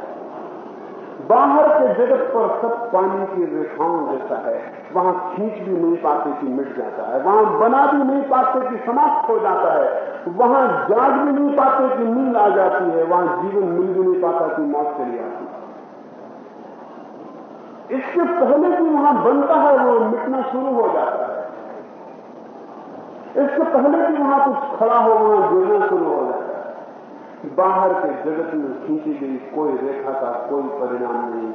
S3: बाहर के जगत पर सब पानी की रेखाओं जैसा है। वहाँ खींच भी नहीं पाते कि मिट जाता है। वहाँ बना भी नहीं पाते कि समाप्त हो जाता है। वहाँ जाग भी नहीं पाते कि नींद आ जाती है। वहाँ जीवन मिल भी नहीं पाता कि मौत चली आती है। इससे पहले कि वहाँ बनता है, वो मिटना शुरू हो जाता है। इससे पहले कि वहाँ कुछ खड़ा हो, वहाँ गिरना शुरू है बाहर के जगत में खींची गई कोई रेखा का कोई परिणाम नहीं।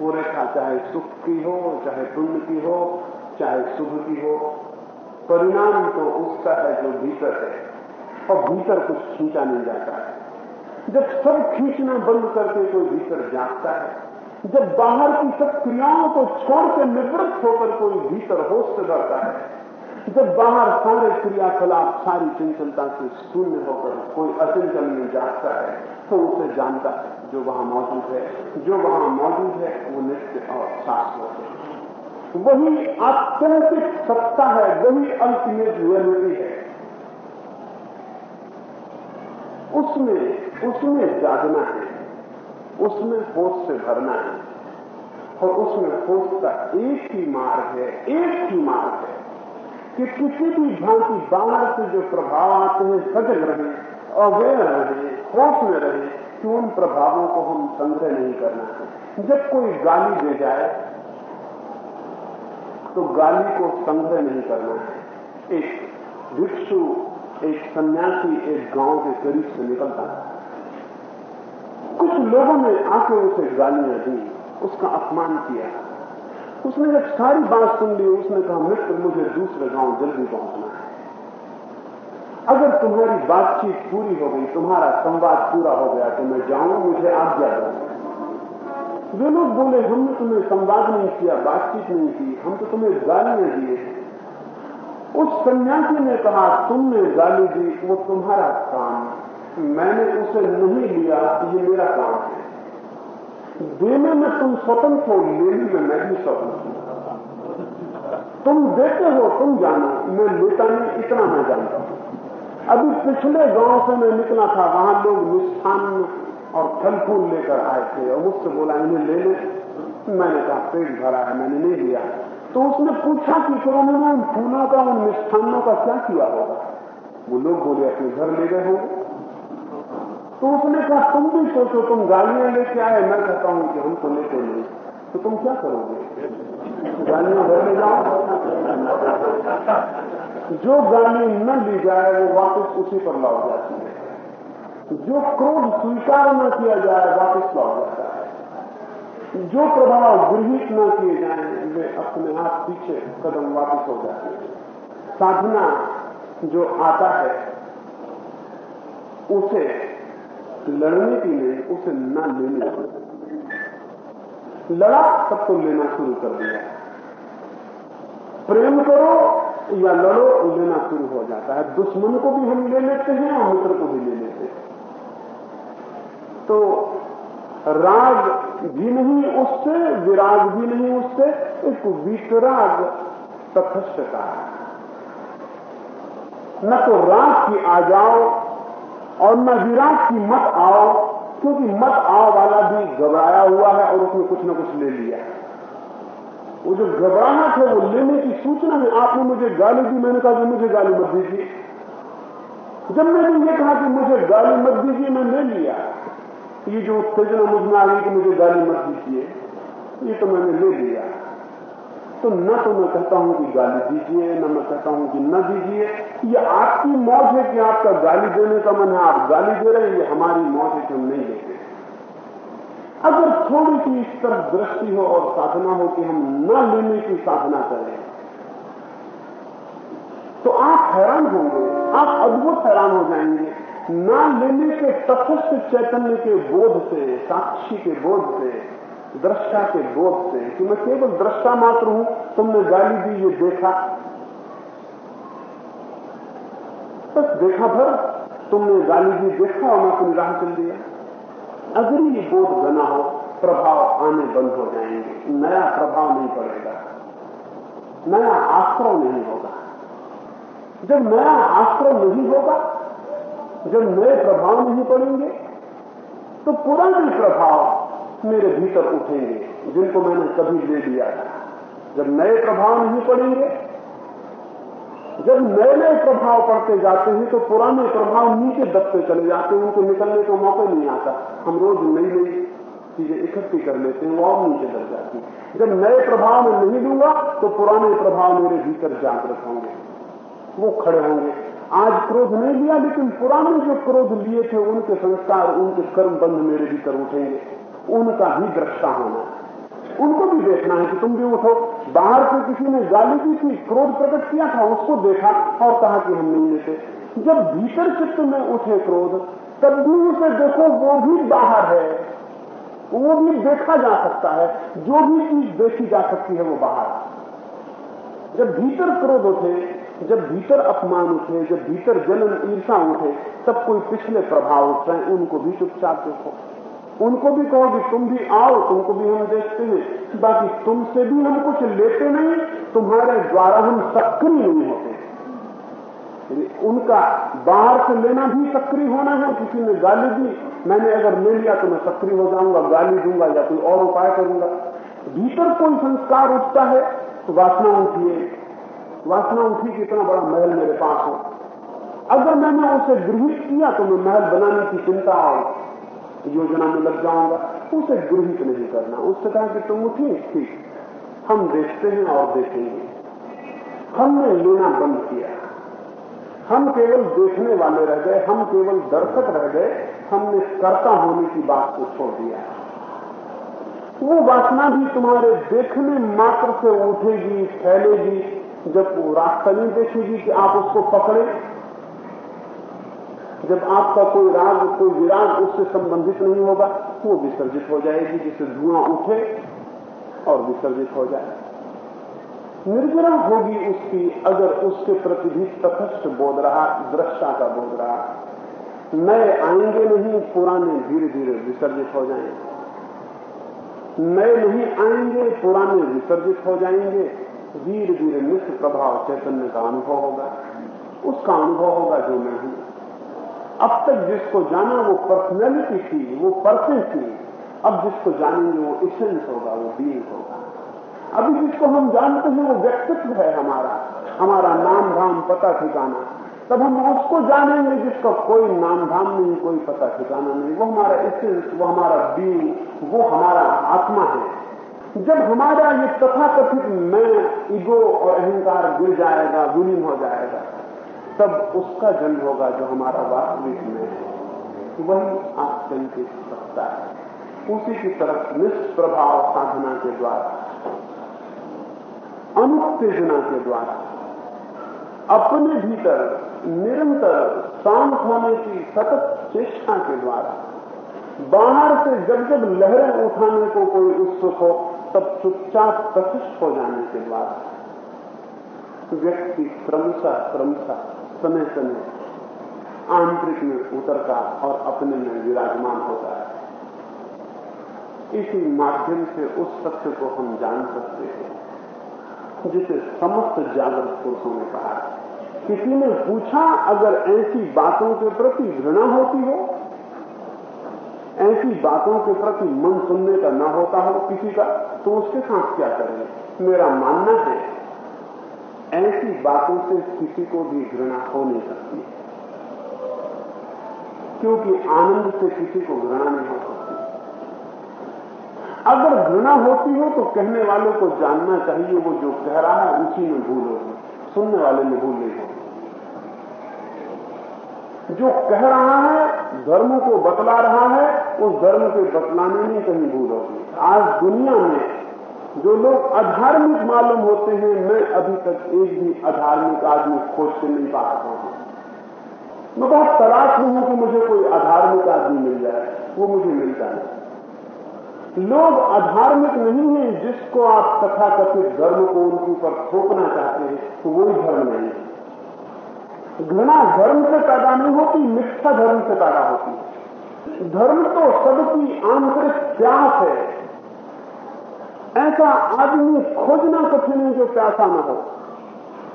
S3: वो रेखा चाहे सुख की हो, चाहे पुण्य की हो, चाहे शुभ की हो, परिणाम तो उसका है जो भीतर है। और भीतर कुछ खींचा नहीं जाता है। जब सब खींचना बंद करके कोई भीतर जागता है, जब बाहर की सब क्रियाओं को छोड़ के निवृत्त होकर कोई भीतर होश से डरता है जब बाहर सारे क्रियाकलाप, सारी चंचलता से शून्य होकर कोई अचंचल में जागता है तो उसे जानता है, जो वहाँ मौजूद है। जो वहाँ मौजूद है, वो नित्य और शाश्वत है। वही आत्यंतिक सत्ता है, वही अल्टीमेट रियलिटी है। उसमें उसमें जागना है, उसमें होश से भरना है। और उसमें होश का एक ही मार्ग है, एक ही मार्ग है। कि किसी भी भांति बाहर से जो प्रभाव आते हैं, सजग रहे अवेयर रहे होश में रहे कि उन प्रभावों को हम संग्रह नहीं करना जब कोई गाली दे जाए तो गाली को संग्रह नहीं करना है एक भिक्षु, एक सन्यासी एक गाँव के करीब से निकलता है। कुछ लोगों ने आके उसे गालियाँ दी, उसका अपमान किया। उसने जब सारी बात सुन ली, उसने कहा मित्र मुझे दूसरे गाँव जल्दी पहुँचना है। अगर तुम्हारी बातचीत पूरी हो गई, तुम्हारा संवाद पूरा हो गया तो मैं जाऊँ, मुझे आज्ञा दो। वे लोग बोले, हमने तुम्हें संवाद नहीं किया, बातचीत नहीं की, हम तो तुम्हें गालियाँ दिए उस सन्यासी ने कहा, तुमने गाली दी, वो तुम्हारा काम मैंने उसे नहीं लिया, ये मेरा काम है। देने में तुम स्वतंत्र हो लेने में मैं भी स्वतंत्र हूँ। तुम देते हो, तुम जानो, मैं लेता नहीं, इतना मैं जानता हूँ। अभी पिछले गाँव से मैं निकला था, वहाँ लोग मिष्ठान और फल फूल लेकर आए थे और मुझसे बोला, इन्हें ले ले। मैंने कहा, पेट भरा है, मैंने नहीं लिया तो उसने पूछा कि उन्होंने उन फूलों का उन मिष्ठानों का क्या किया होगा? वो लोग बोले, अपने घर ले गए होंगे। तो उसने कहा, तुम भी सोचो, तुम गालियाँ लेके आए, मैं कहता हूँ कि हम तो लेते नहीं तो तुम क्या करोगे? गालियाँ घर ले जाओ। जो गाली न ली जाए, वो वापस उसी पर लौट जाती है। जो क्रोध स्वीकार न किया जाए, वापस लौट जाता है। जो प्रभाव गृहित न किए जाए, वे अपने आप पीछे कदम वापस हो जाते हैं। साधना जो आता है, उसे लड़ने की नहीं उसे न लेने की लड़ा तब तो लेना शुरू कर दिया। प्रेम करो या लड़ो, लेना शुरू हो जाता है। दुश्मन को भी हम ले लेते हैं और मित्र को भी ले लेते हैं। तो राग भी नहीं उससे, विराग भी नहीं उससे, एक वितराग तथस्थ है। न तो राग की आ जाओ और न विराग की मत आओ, क्योंकि मत आओ वाला भी घबराया हुआ है और उसने कुछ न कुछ ले लिया वो जो घबराहट है, वो लेने की सूचना है, आपने मुझे गाली दी, मैंने कहा कि मुझे गाली मत दीजिए। जब मैंने ये कहा कि मुझे गाली मत दीजिए, मैं ले लिया। ये जो उत्तेजना मुझमें आ गई कि मुझे गाली मत दीजिए, ये तो मैंने ले लिया। तो न तो मैं कहता हूँ कि गाली दीजिए, न मैं कहता हूँ कि न दीजिए। ये आपकी मौज है कि आपका गाली देने का मन है, आप गाली दे रहे हैं, ये हमारी मौज है कि हम नहीं देते अगर थोड़ी सी इस तरफ़ दृष्टि हो और साधना हो कि हम न लेने की साधना करें तो आप हैरान होंगे, आप अद्भुत हैरान हो जाएँगे। ना लेने के तथस्थ चैतन्य के बोध से, साक्षी के बोध से दृष्टा के बोध से, कि मैं केवल दृष्टा मात्र हूँ, तुमने गाली दी, ये देखा। बस देखा भर, तुमने गाली दी, देखा और मैं अपनी राह चल दिया अगर ये बोध बना हो, प्रभाव आने बंद हो जाएँगे। नया प्रभाव नहीं पड़ेगा। नया आश्रय नहीं होगा। जब नया आश्रय नहीं होगा, जब नए प्रभाव नहीं पड़ेंगे तो पुराने प्रभाव मेरे भीतर उठेंगे, जिनको मैंने कभी ले लिया था जब नए प्रभाव नहीं पड़ेंगे, जब नए नए प्रभाव पड़ते जाते हैं तो पुराने प्रभाव नीचे दबते चले जाते हैं, उनको निकलने का मौका नहीं आता। हम रोज नई नई चीज़ें इकट्ठी कर लेते हैं, वो और नीचे दब जाती है। जब नए प्रभाव में नहीं दूँगा तो पुराने प्रभाव मेरे भीतर जागृत होंगे वो खड़े होंगे। आज क्रोध नहीं लिया, लेकिन पुराने जो क्रोध लिए थे, उनके संस्कार, उनके कर्म बंध मेरे भीतर उठेंगे। उनका भी दृष्टा होना। उनको भी देखना है कि तुम भी उठो। बाहर से किसी ने गाली दी थी, क्रोध प्रकट किया था, उसको देखा और कहा कि हम नहीं लेते। जब भीतर चित्त में उठे क्रोध, तब भी उसे देखो, वो भी बाहर है। वो भी देखा जा सकता है। जो भी चीज़ देखी जा सकती है, वो बाहर। जब भीतर क्रोध उठे, जब भीतर अपमान उठे, जब भीतर जलन ईर्षा उठे, तब कोई पिछले प्रभाव उठ रहे उनको भी चुपचाप देखो। उनको भी कहो कि तुम भी आओ, तुमको भी हम देखते हैं। बाकी तुमसे भी हम कुछ लेते नहीं, तुम्हारे द्वारा हम सक्रिय नहीं होते। उनका बाहर से लेना भी सक्रिय होना है, किसी ने गाली दी, मैंने अगर ले लिया तो मैं सक्रिय हो जाऊँगा, गाली दूँगा या कोई और उपाय करूँगा। भीतर कोई संस्कार उठता है तो वासना उठी वासना उठी कि इतना बड़ा महल मेरे पास हो। अगर मैंने उसे गृहित किया तो मैं महल बनाने की चिंता और योजना में लग जाऊँगा। उसे गृहित नहीं करना। उससे कहा कि तुम उठी, ठीक। हम देखते हैं और देखेंगे। हमने लेना बंद किया। हम केवल देखने वाले रह गए, हम केवल दर्शक रह गए, हमने कर्ता होने की बात को छोड़ दिया। वो वासना भी तुम्हारे देखने मात्र से उठेगी, फैलेगी, जब वो रास्ता नहीं देखेगी कि आप उसको पकड़े। जब आपका कोई राग, कोई विराग उससे संबंधित नहीं होगा वो विसर्जित हो जाएगी, जिससे धुआँ उठे और विसर्जित हो जाए। निर्जरा होगी उसकी, अगर उसके प्रति भी तथस्थ बोध रहा, दृष्टा का बोध रहा। नए आएँगे नहीं, पुराने धीरे धीरे विसर्जित हो जाएँगे। नए नहीं आएँगे, पुराने विसर्जित हो जाएँगे। धीरे धीरे नित्य प्रभाव चैतन्य का अनुभव होगा। उसका अनुभव होगा जो मैं हूँ। अब तक जिसको जाना वो पर्सनैलिटी थी, वो पर्सन थी, अब जिसको जानेंगे वो इसेंस होगा, वो बीइंग होगा। अभी जिसको हम जानते हैं वो व्यक्तित्व है हमारा हमारा नाम धाम पता ठिकाना तब हम उसको जानेंगे जिसका कोई नाम धाम नहीं, कोई पता ठिकाना नहीं। वो हमारा इसेंस वो हमारा बीइंग वो हमारा आत्मा है। जब हमारा ये तथाकथित मैं ईगो और अहंकार गिर जाएगा, विलीन हो जाएगा तब उसका जन्म होगा जो हमारा वास्तविक में है। वही आतंकित सकता है। उसी की तरफ़ निष्प्रभाव साधना के द्वारा, अनुत्तेजना के द्वारा, अपने भीतर निरंतर शांत होने की सतत चेष्टा के द्वारा, बाहर से जब जब लहरें उठाने को कोई उत्सुक हो, तब चुपचाप प्रतिष्ठ हो जाने के द्वारा, व्यक्ति क्रमशः क्रमशः समय समय आंतरिक में उतरता और अपने में विराजमान होता है। इसी माध्यम से उस सत्य को हम जान सकते हैं, जिसे समस्त जागृत पुरुषों ने कहा। किसी ने पूछा, अगर ऐसी बातों के प्रति घृणा होती हो, ऐसी बातों के प्रति मन सुनने का न होता हो किसी का तो उसके साथ क्या करें? मेरा मानना है ऐसी बातों से किसी को भी घृणा हो नहीं सकती। क्योंकि आनंद से किसी को घृणा नहीं हो सकती। अगर घृणा होती हो तो कहने वालों को जानना चाहिए, वो जो कह रहा है, उसी में भूल होगी। सुनने वाले में भूल नहीं होगी। जो कह रहा है, धर्म को बतला रहा है, उस धर्म के बतलाने में कहीं भूल होगी। आज दुनिया में जो लोग अधार्मिक मालूम होते हैं, मैं अभी तक एक भी अधार्मिक आदमी खोज से नहीं पा सका हूँ। मैं बहुत तलाश में हूँ कि मुझे कोई अधार्मिक आदमी मिल जाए, वो मुझे मिलता नहीं। लोग अधार्मिक नहीं है, जिसको आप तथाकथित धर्म को उनके ऊपर थोपना चाहते हैं तो वही धर्म नहीं है। घृणा धर्म से पैदा नहीं होती, मिथ्या धर्म से पैदा होती है। धर्म तो सबकी आंतरिक प्यास है। ऐसा आदमी खोजना कठिन है जो प्यासा न हो।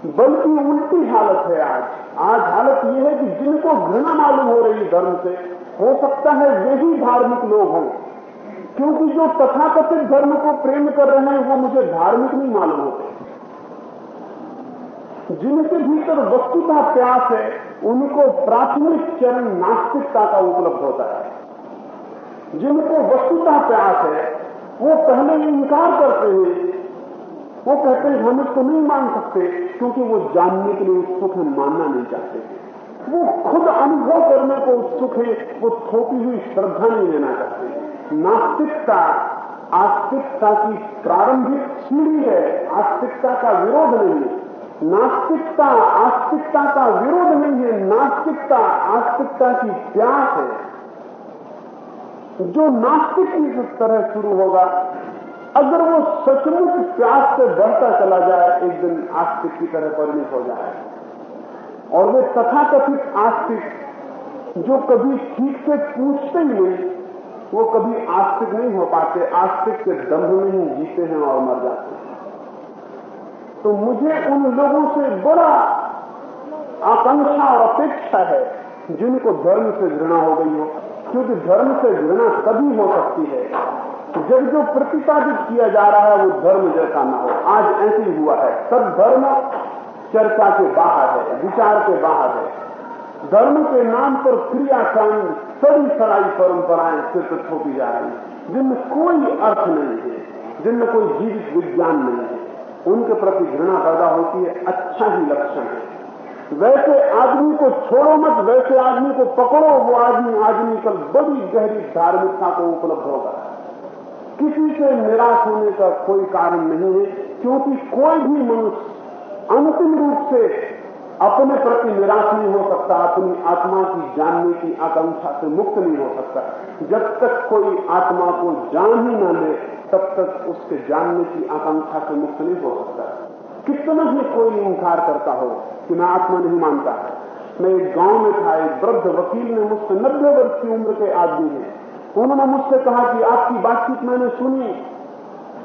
S3: बल्कि उल्टी हालत है आज। आज हालत यह है कि जिनको घृणा मालूम हो रही धर्म से, हो सकता है वे ही धार्मिक लोग हों। क्योंकि जो तथाकथित धर्म को प्रेम कर रहे हैं, वो मुझे धार्मिक नहीं मालूम होते। जिनके भीतर वस्तुता प्यास है, उनको प्राथमिक चरण नास्तिकता का उपलब्ध होता है। जिनको वस्तुता प्यास है वो पहले इनकार करते हैं वो कहते हैं, हम इसको नहीं मान सकते, क्योंकि वो जानने के लिए उत्सुक है, मानना नहीं चाहते। वो खुद अनुभव करने को उत्सुक है, वो थोपी हुई श्रद्धा नहीं लेना चाहते। नास्तिकता, आस्तिकता की प्रारंभिक सीढ़ी है, आस्तिकता का विरोध नहीं है। नास्तिकता, आस्तिकता का विरोध नहीं है, नास्तिकता, आस्तिकता की प्यास है। जो नास्तिक इस तरह शुरू होगा, अगर वो सचमुच प्यास से बढ़ता चला जाए, एक दिन आस्तिक की तरह परिणित हो जाए। और वे तथाकथित आस्तिक, जो कभी ठीक से पूछते ही नहीं, वो कभी आस्तिक नहीं हो पाते, आस्तिक के दम्भ में ही जीते हैं और मर जाते हैं। तो मुझे उन लोगों से बड़ा आकांक्षा और अपेक्षा है, जिनको धर्म से घृणा हो गई हो। क्योंकि धर्म से घृणा तभी हो सकती है। जब जो प्रतिपादित किया जा रहा है, वो धर्म जैसा ना हो। आज ऐसे ही हुआ है। सब धर्म चर्चा के बाहर है, विचार के बाहर है। धर्म के नाम पर क्रियाकांड सड़ी सड़ाई परंपराएँ सिर्फ़ थोपी जा रही जिनमें कोई अर्थ नहीं है, जिनमें कोई जीवित विज्ञान नहीं है, उनके प्रति घृणा पैदा होती है अच्छा ही लक्षण है। वैसे आदमी को छोड़ो मत, वैसे आदमी को पकड़ो, वो आदमी आदमी कल बड़ी गहरी धार्मिकता को उपलब्ध होगा। किसी से निराश होने का कोई कारण नहीं है, क्योंकि कोई भी मनुष्य अंतिम रूप से अपने प्रति निराश नहीं हो सकता, अपनी आत्मा की जानने की आकांक्षा से मुक्त नहीं हो सकता। जब तक कोई आत्मा को जान ही न ले, तब तक उसके जानने की आकांक्षा से मुक्त नहीं हो सकता। कितना ही कोई इंकार करता हो कि मैं आत्मा नहीं मानता? मैं एक गाँव में था, एक वृद्ध वकील ने मुझसे नब्बे वर्ष की उम्र के आदमी है। उन्होंने मुझसे कहा कि आपकी बातचीत मैंने सुनी।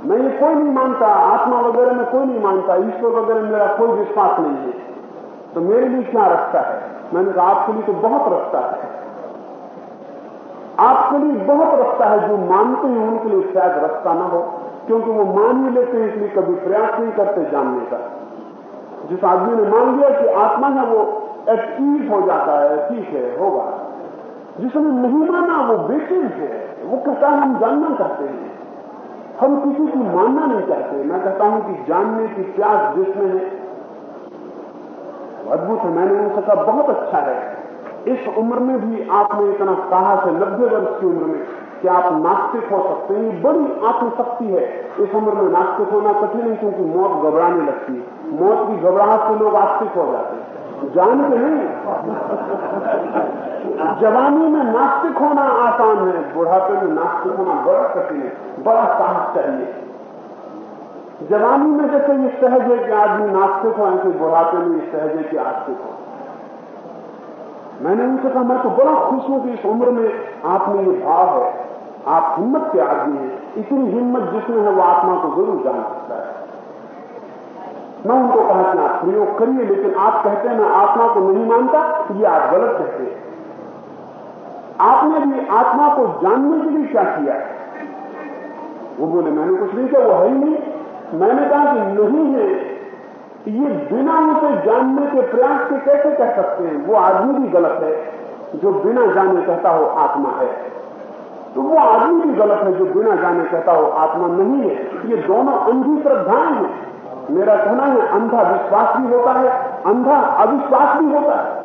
S3: मैं ये कोई नहीं मानता, आत्मा वगैरह में कोई नहीं मानता, ईश्वर वगैरह मेरा कोई विश्वास नहीं है। तो मेरे लिए क्या रखता है? मैंने कहा, आपके लिए तो बहुत रखता है। आपके लिए बहुत रखता है जो मानते हैं, उनके लिए शायद रखता ना हो। क्योंकि वो मान ही लेते हैं, इसलिए कभी प्रयास नहीं करते जानने का। जिस आदमी ने मान लिया कि आत्मा है वो ईज हो जाता है, ठीक है, होगा। जिसने नहीं माना, वो बेचैन है। वो कहता है, हम जानना चाहते हैं। हम किसी को मानना नहीं चाहते। मैं कहता हूँ कि जानने की प्यास जिसमें है अद्भुत है। मैंने उनसे कहा, बहुत अच्छा है। इस उम्र में भी आपने इतना साहस है, नब्बे वर्ष की उम्र में। कि आप नास्तिक हो सकते हैं। बड़ी आत्मशक्ति है। इस उम्र में नास्तिक होना कठिन है क्योंकि मौत घबराने लगती है। मौत की घबराहट से लोग आस्तिक हो जाते हैं। जान के नहीं जवानी में नास्तिक होना आसान है। बुढ़ापे में नास्तिक होना बड़ा कठिन है। बड़ा साहस चाहिए। जवानी में जैसे ये सहज है कि आदमी नास्तिक हो, ऐसे बुढ़ापे में ये सहज है कि आस्तिक हो। मैंने उनसे कहा, मैं तो बड़ा खुश हूँ कि इस उम्र में आप में ये भाव है। आप हिम्मत के आदमी हैं। इतनी हिम्मत जिसमें है, वो आत्मा को ज़रूर जान सकता है। मैं उनको कहा कि आप प्रयोग करिए, लेकिन आप कहते हैं, मैं आत्मा को नहीं मानता, ये आप गलत कहते हैं। आपने भी आत्मा को जानने के लिए क्या किया? वो बोले, मैंने कुछ नहीं किया, वो है ही नहीं। मैंने कहा कि नहीं है। ये बिना उसे जानने के प्रयास के कैसे कह सकते हैं? वो आदमी भी गलत है। जो बिना जाने कहता हो, आत्मा है। तो वो आदमी भी गलत है जो बिना जाने कहता हो, आत्मा नहीं है। ये दोनों अंधी श्रद्धाएँ हैं। मेरा कहना है, अंधा विश्वास भी होता है, अंधा अविश्वास भी होता है।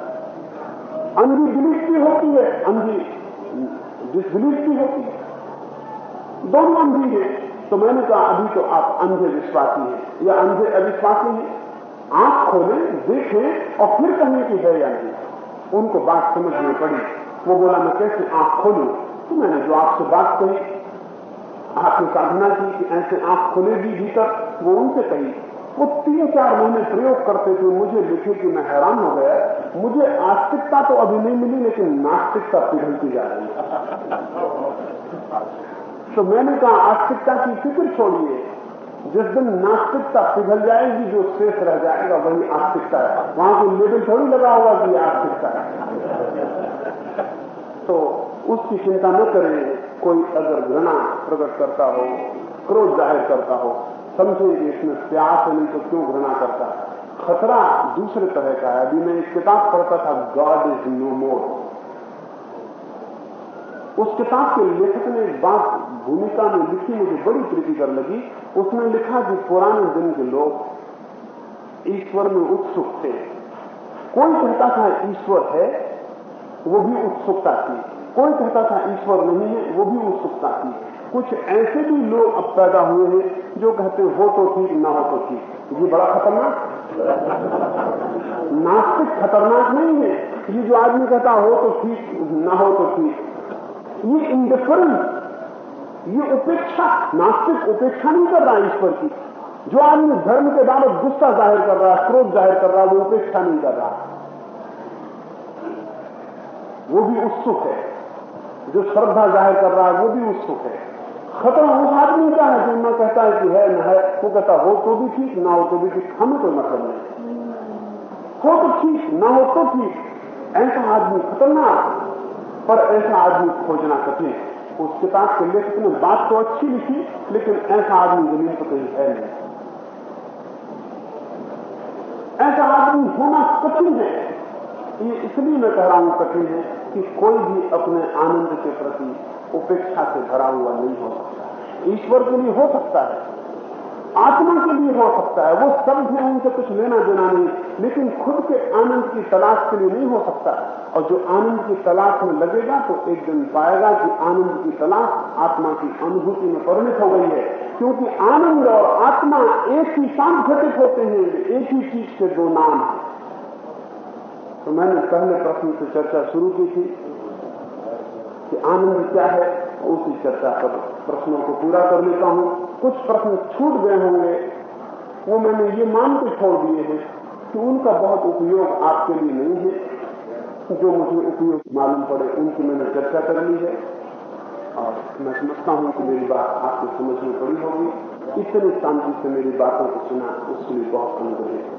S3: अंधी बिलीफ भी होती है, अंधी डिसबिलीफ भी होती है। दोनों अंधी है। तो मैंने कहा, अभी तो आप अंधे विश्वासी हैं, या अंधे अविश्वासी हैं। आँख खोलें, देखें, और फिर कहें कि है या नहीं। उनको बात समझ में पड़ी। वो बोला, मैं कैसे आँख खोलूं? तो मैंने जो आपसे बात कही, आपने साधना की कि ऐसे आँख खोलेगी भीतर, वो उनसे कही। वो तीन चार महीने प्रयोग करते थे, मुझे लिखे कि मैं हैरान हो गया। मुझे आस्तिकता तो अभी नहीं मिली, लेकिन नास्तिकता पिघलती जा रही तो मैंने कहा, आस्तिकता की फ़िक्र छोड़िए। जिस दिन नास्तिकता पिघल जाएगी, जो शेष रह जाएगा, वही आस्तिकता है। वहाँ कोई लेबल थोड़ी लगा होगा कि आस्तिकता है। उसकी चिंता न करें। कोई अगर घृणा प्रकट करता हो, क्रोध ज़ाहिर करता हो, समझे इसमें प्यास नहीं तो क्यों घृणा करता है? खतरा दूसरे तरह का है। अभी मैं एक किताब पढ़ता था गॉड इज़ नो मोर उस किताब के लेखक ने एक बात भूमिका में लिखी, मुझे बड़ी प्रीतिकर लगी। उसने लिखा कि पुराने दिन के लोग ईश्वर में उत्सुक थे। कोई कहता था ईश्वर है, वो भी उत्सुकता थी। कोई कहता था, ईश्वर नहीं है, वो भी उत्सुकता थी कुछ ऐसे भी लोग अब पैदा हुए हैं जो कहते, हो तो ठीक, ना हो तो ठीक। ये बड़ा खतरनाक। नास्तिक खतरनाक नहीं है। ये जो आदमी कहता, हो तो ठीक, ना हो तो ठीक। ये इंडिफरेंस ये उपेक्षा, नास्तिक उपेक्षा नहीं कर रहा ईश्वर की। जो आदमी धर्म के बाबत गुस्सा ज़ाहिर कर रहा है क्रोध ज़ाहिर कर रहा है वो उपेक्षा नहीं कर रहा। वो भी उत्सुक है। जो श्रद्धा ज़ाहिर कर रहा है, वो भी उत्सुक है। खतरा उस आदमी का है जो न कहता है कि है, न है। वो कहता हो तो भी ठीक, ना हो तो भी ठीक, हमें कोई मतलब नहीं। हो तो ठीक, ना हो तो ठीक। ऐसा आदमी खतरनाक। पर ऐसा आदमी खोजना कठिन उस किताब के लेखक ने बात तो अच्छी लिखी, लेकिन ऐसा आदमी ज़मीन पर कहीं है नहीं। ऐसा आदमी होना कठिन है। ये इसलिए मैं कह रहा हूँ कठिन है कि कोई भी अपने आनंद के प्रति उपेक्षा से भरा हुआ नहीं हो सकता। ईश्वर के लिए हो सकता है, आत्मा के लिए हो सकता है, वो सब है, उनसे कुछ लेना देना नहीं, लेकिन खुद के आनंद की तलाश के लिए नहीं हो सकता। और जो आनंद की तलाश में लगेगा तो एक दिन पाएगा कि आनंद की तलाश आत्मा की अनुभूति में परिणित हो गई है। क्योंकि आनंद और आत्मा एक ही साथ घटित होते हैं, एक ही चीज़ के दो नाम हैं। तो मैंने पहले प्रश्न से चर्चा शुरू की थी कि आनंद क्या है उसी चर्चा पर प्रश्नों को पूरा कर लेता हूँ। कुछ प्रश्न छूट गए होंगे, वो मैंने ये मान के छोड़ दिए हैं कि उनका बहुत उपयोग आपके लिए नहीं है। जो मुझे उपयोग मालूम पड़े, उनकी मैंने चर्चा कर ली है। और मैं समझता हूँ कि मेरी बात आपको समझ में पड़ी होगी। इतनी शांति से मेरी बातों को सुना, उसके लिए बहुत अनुग्रह है।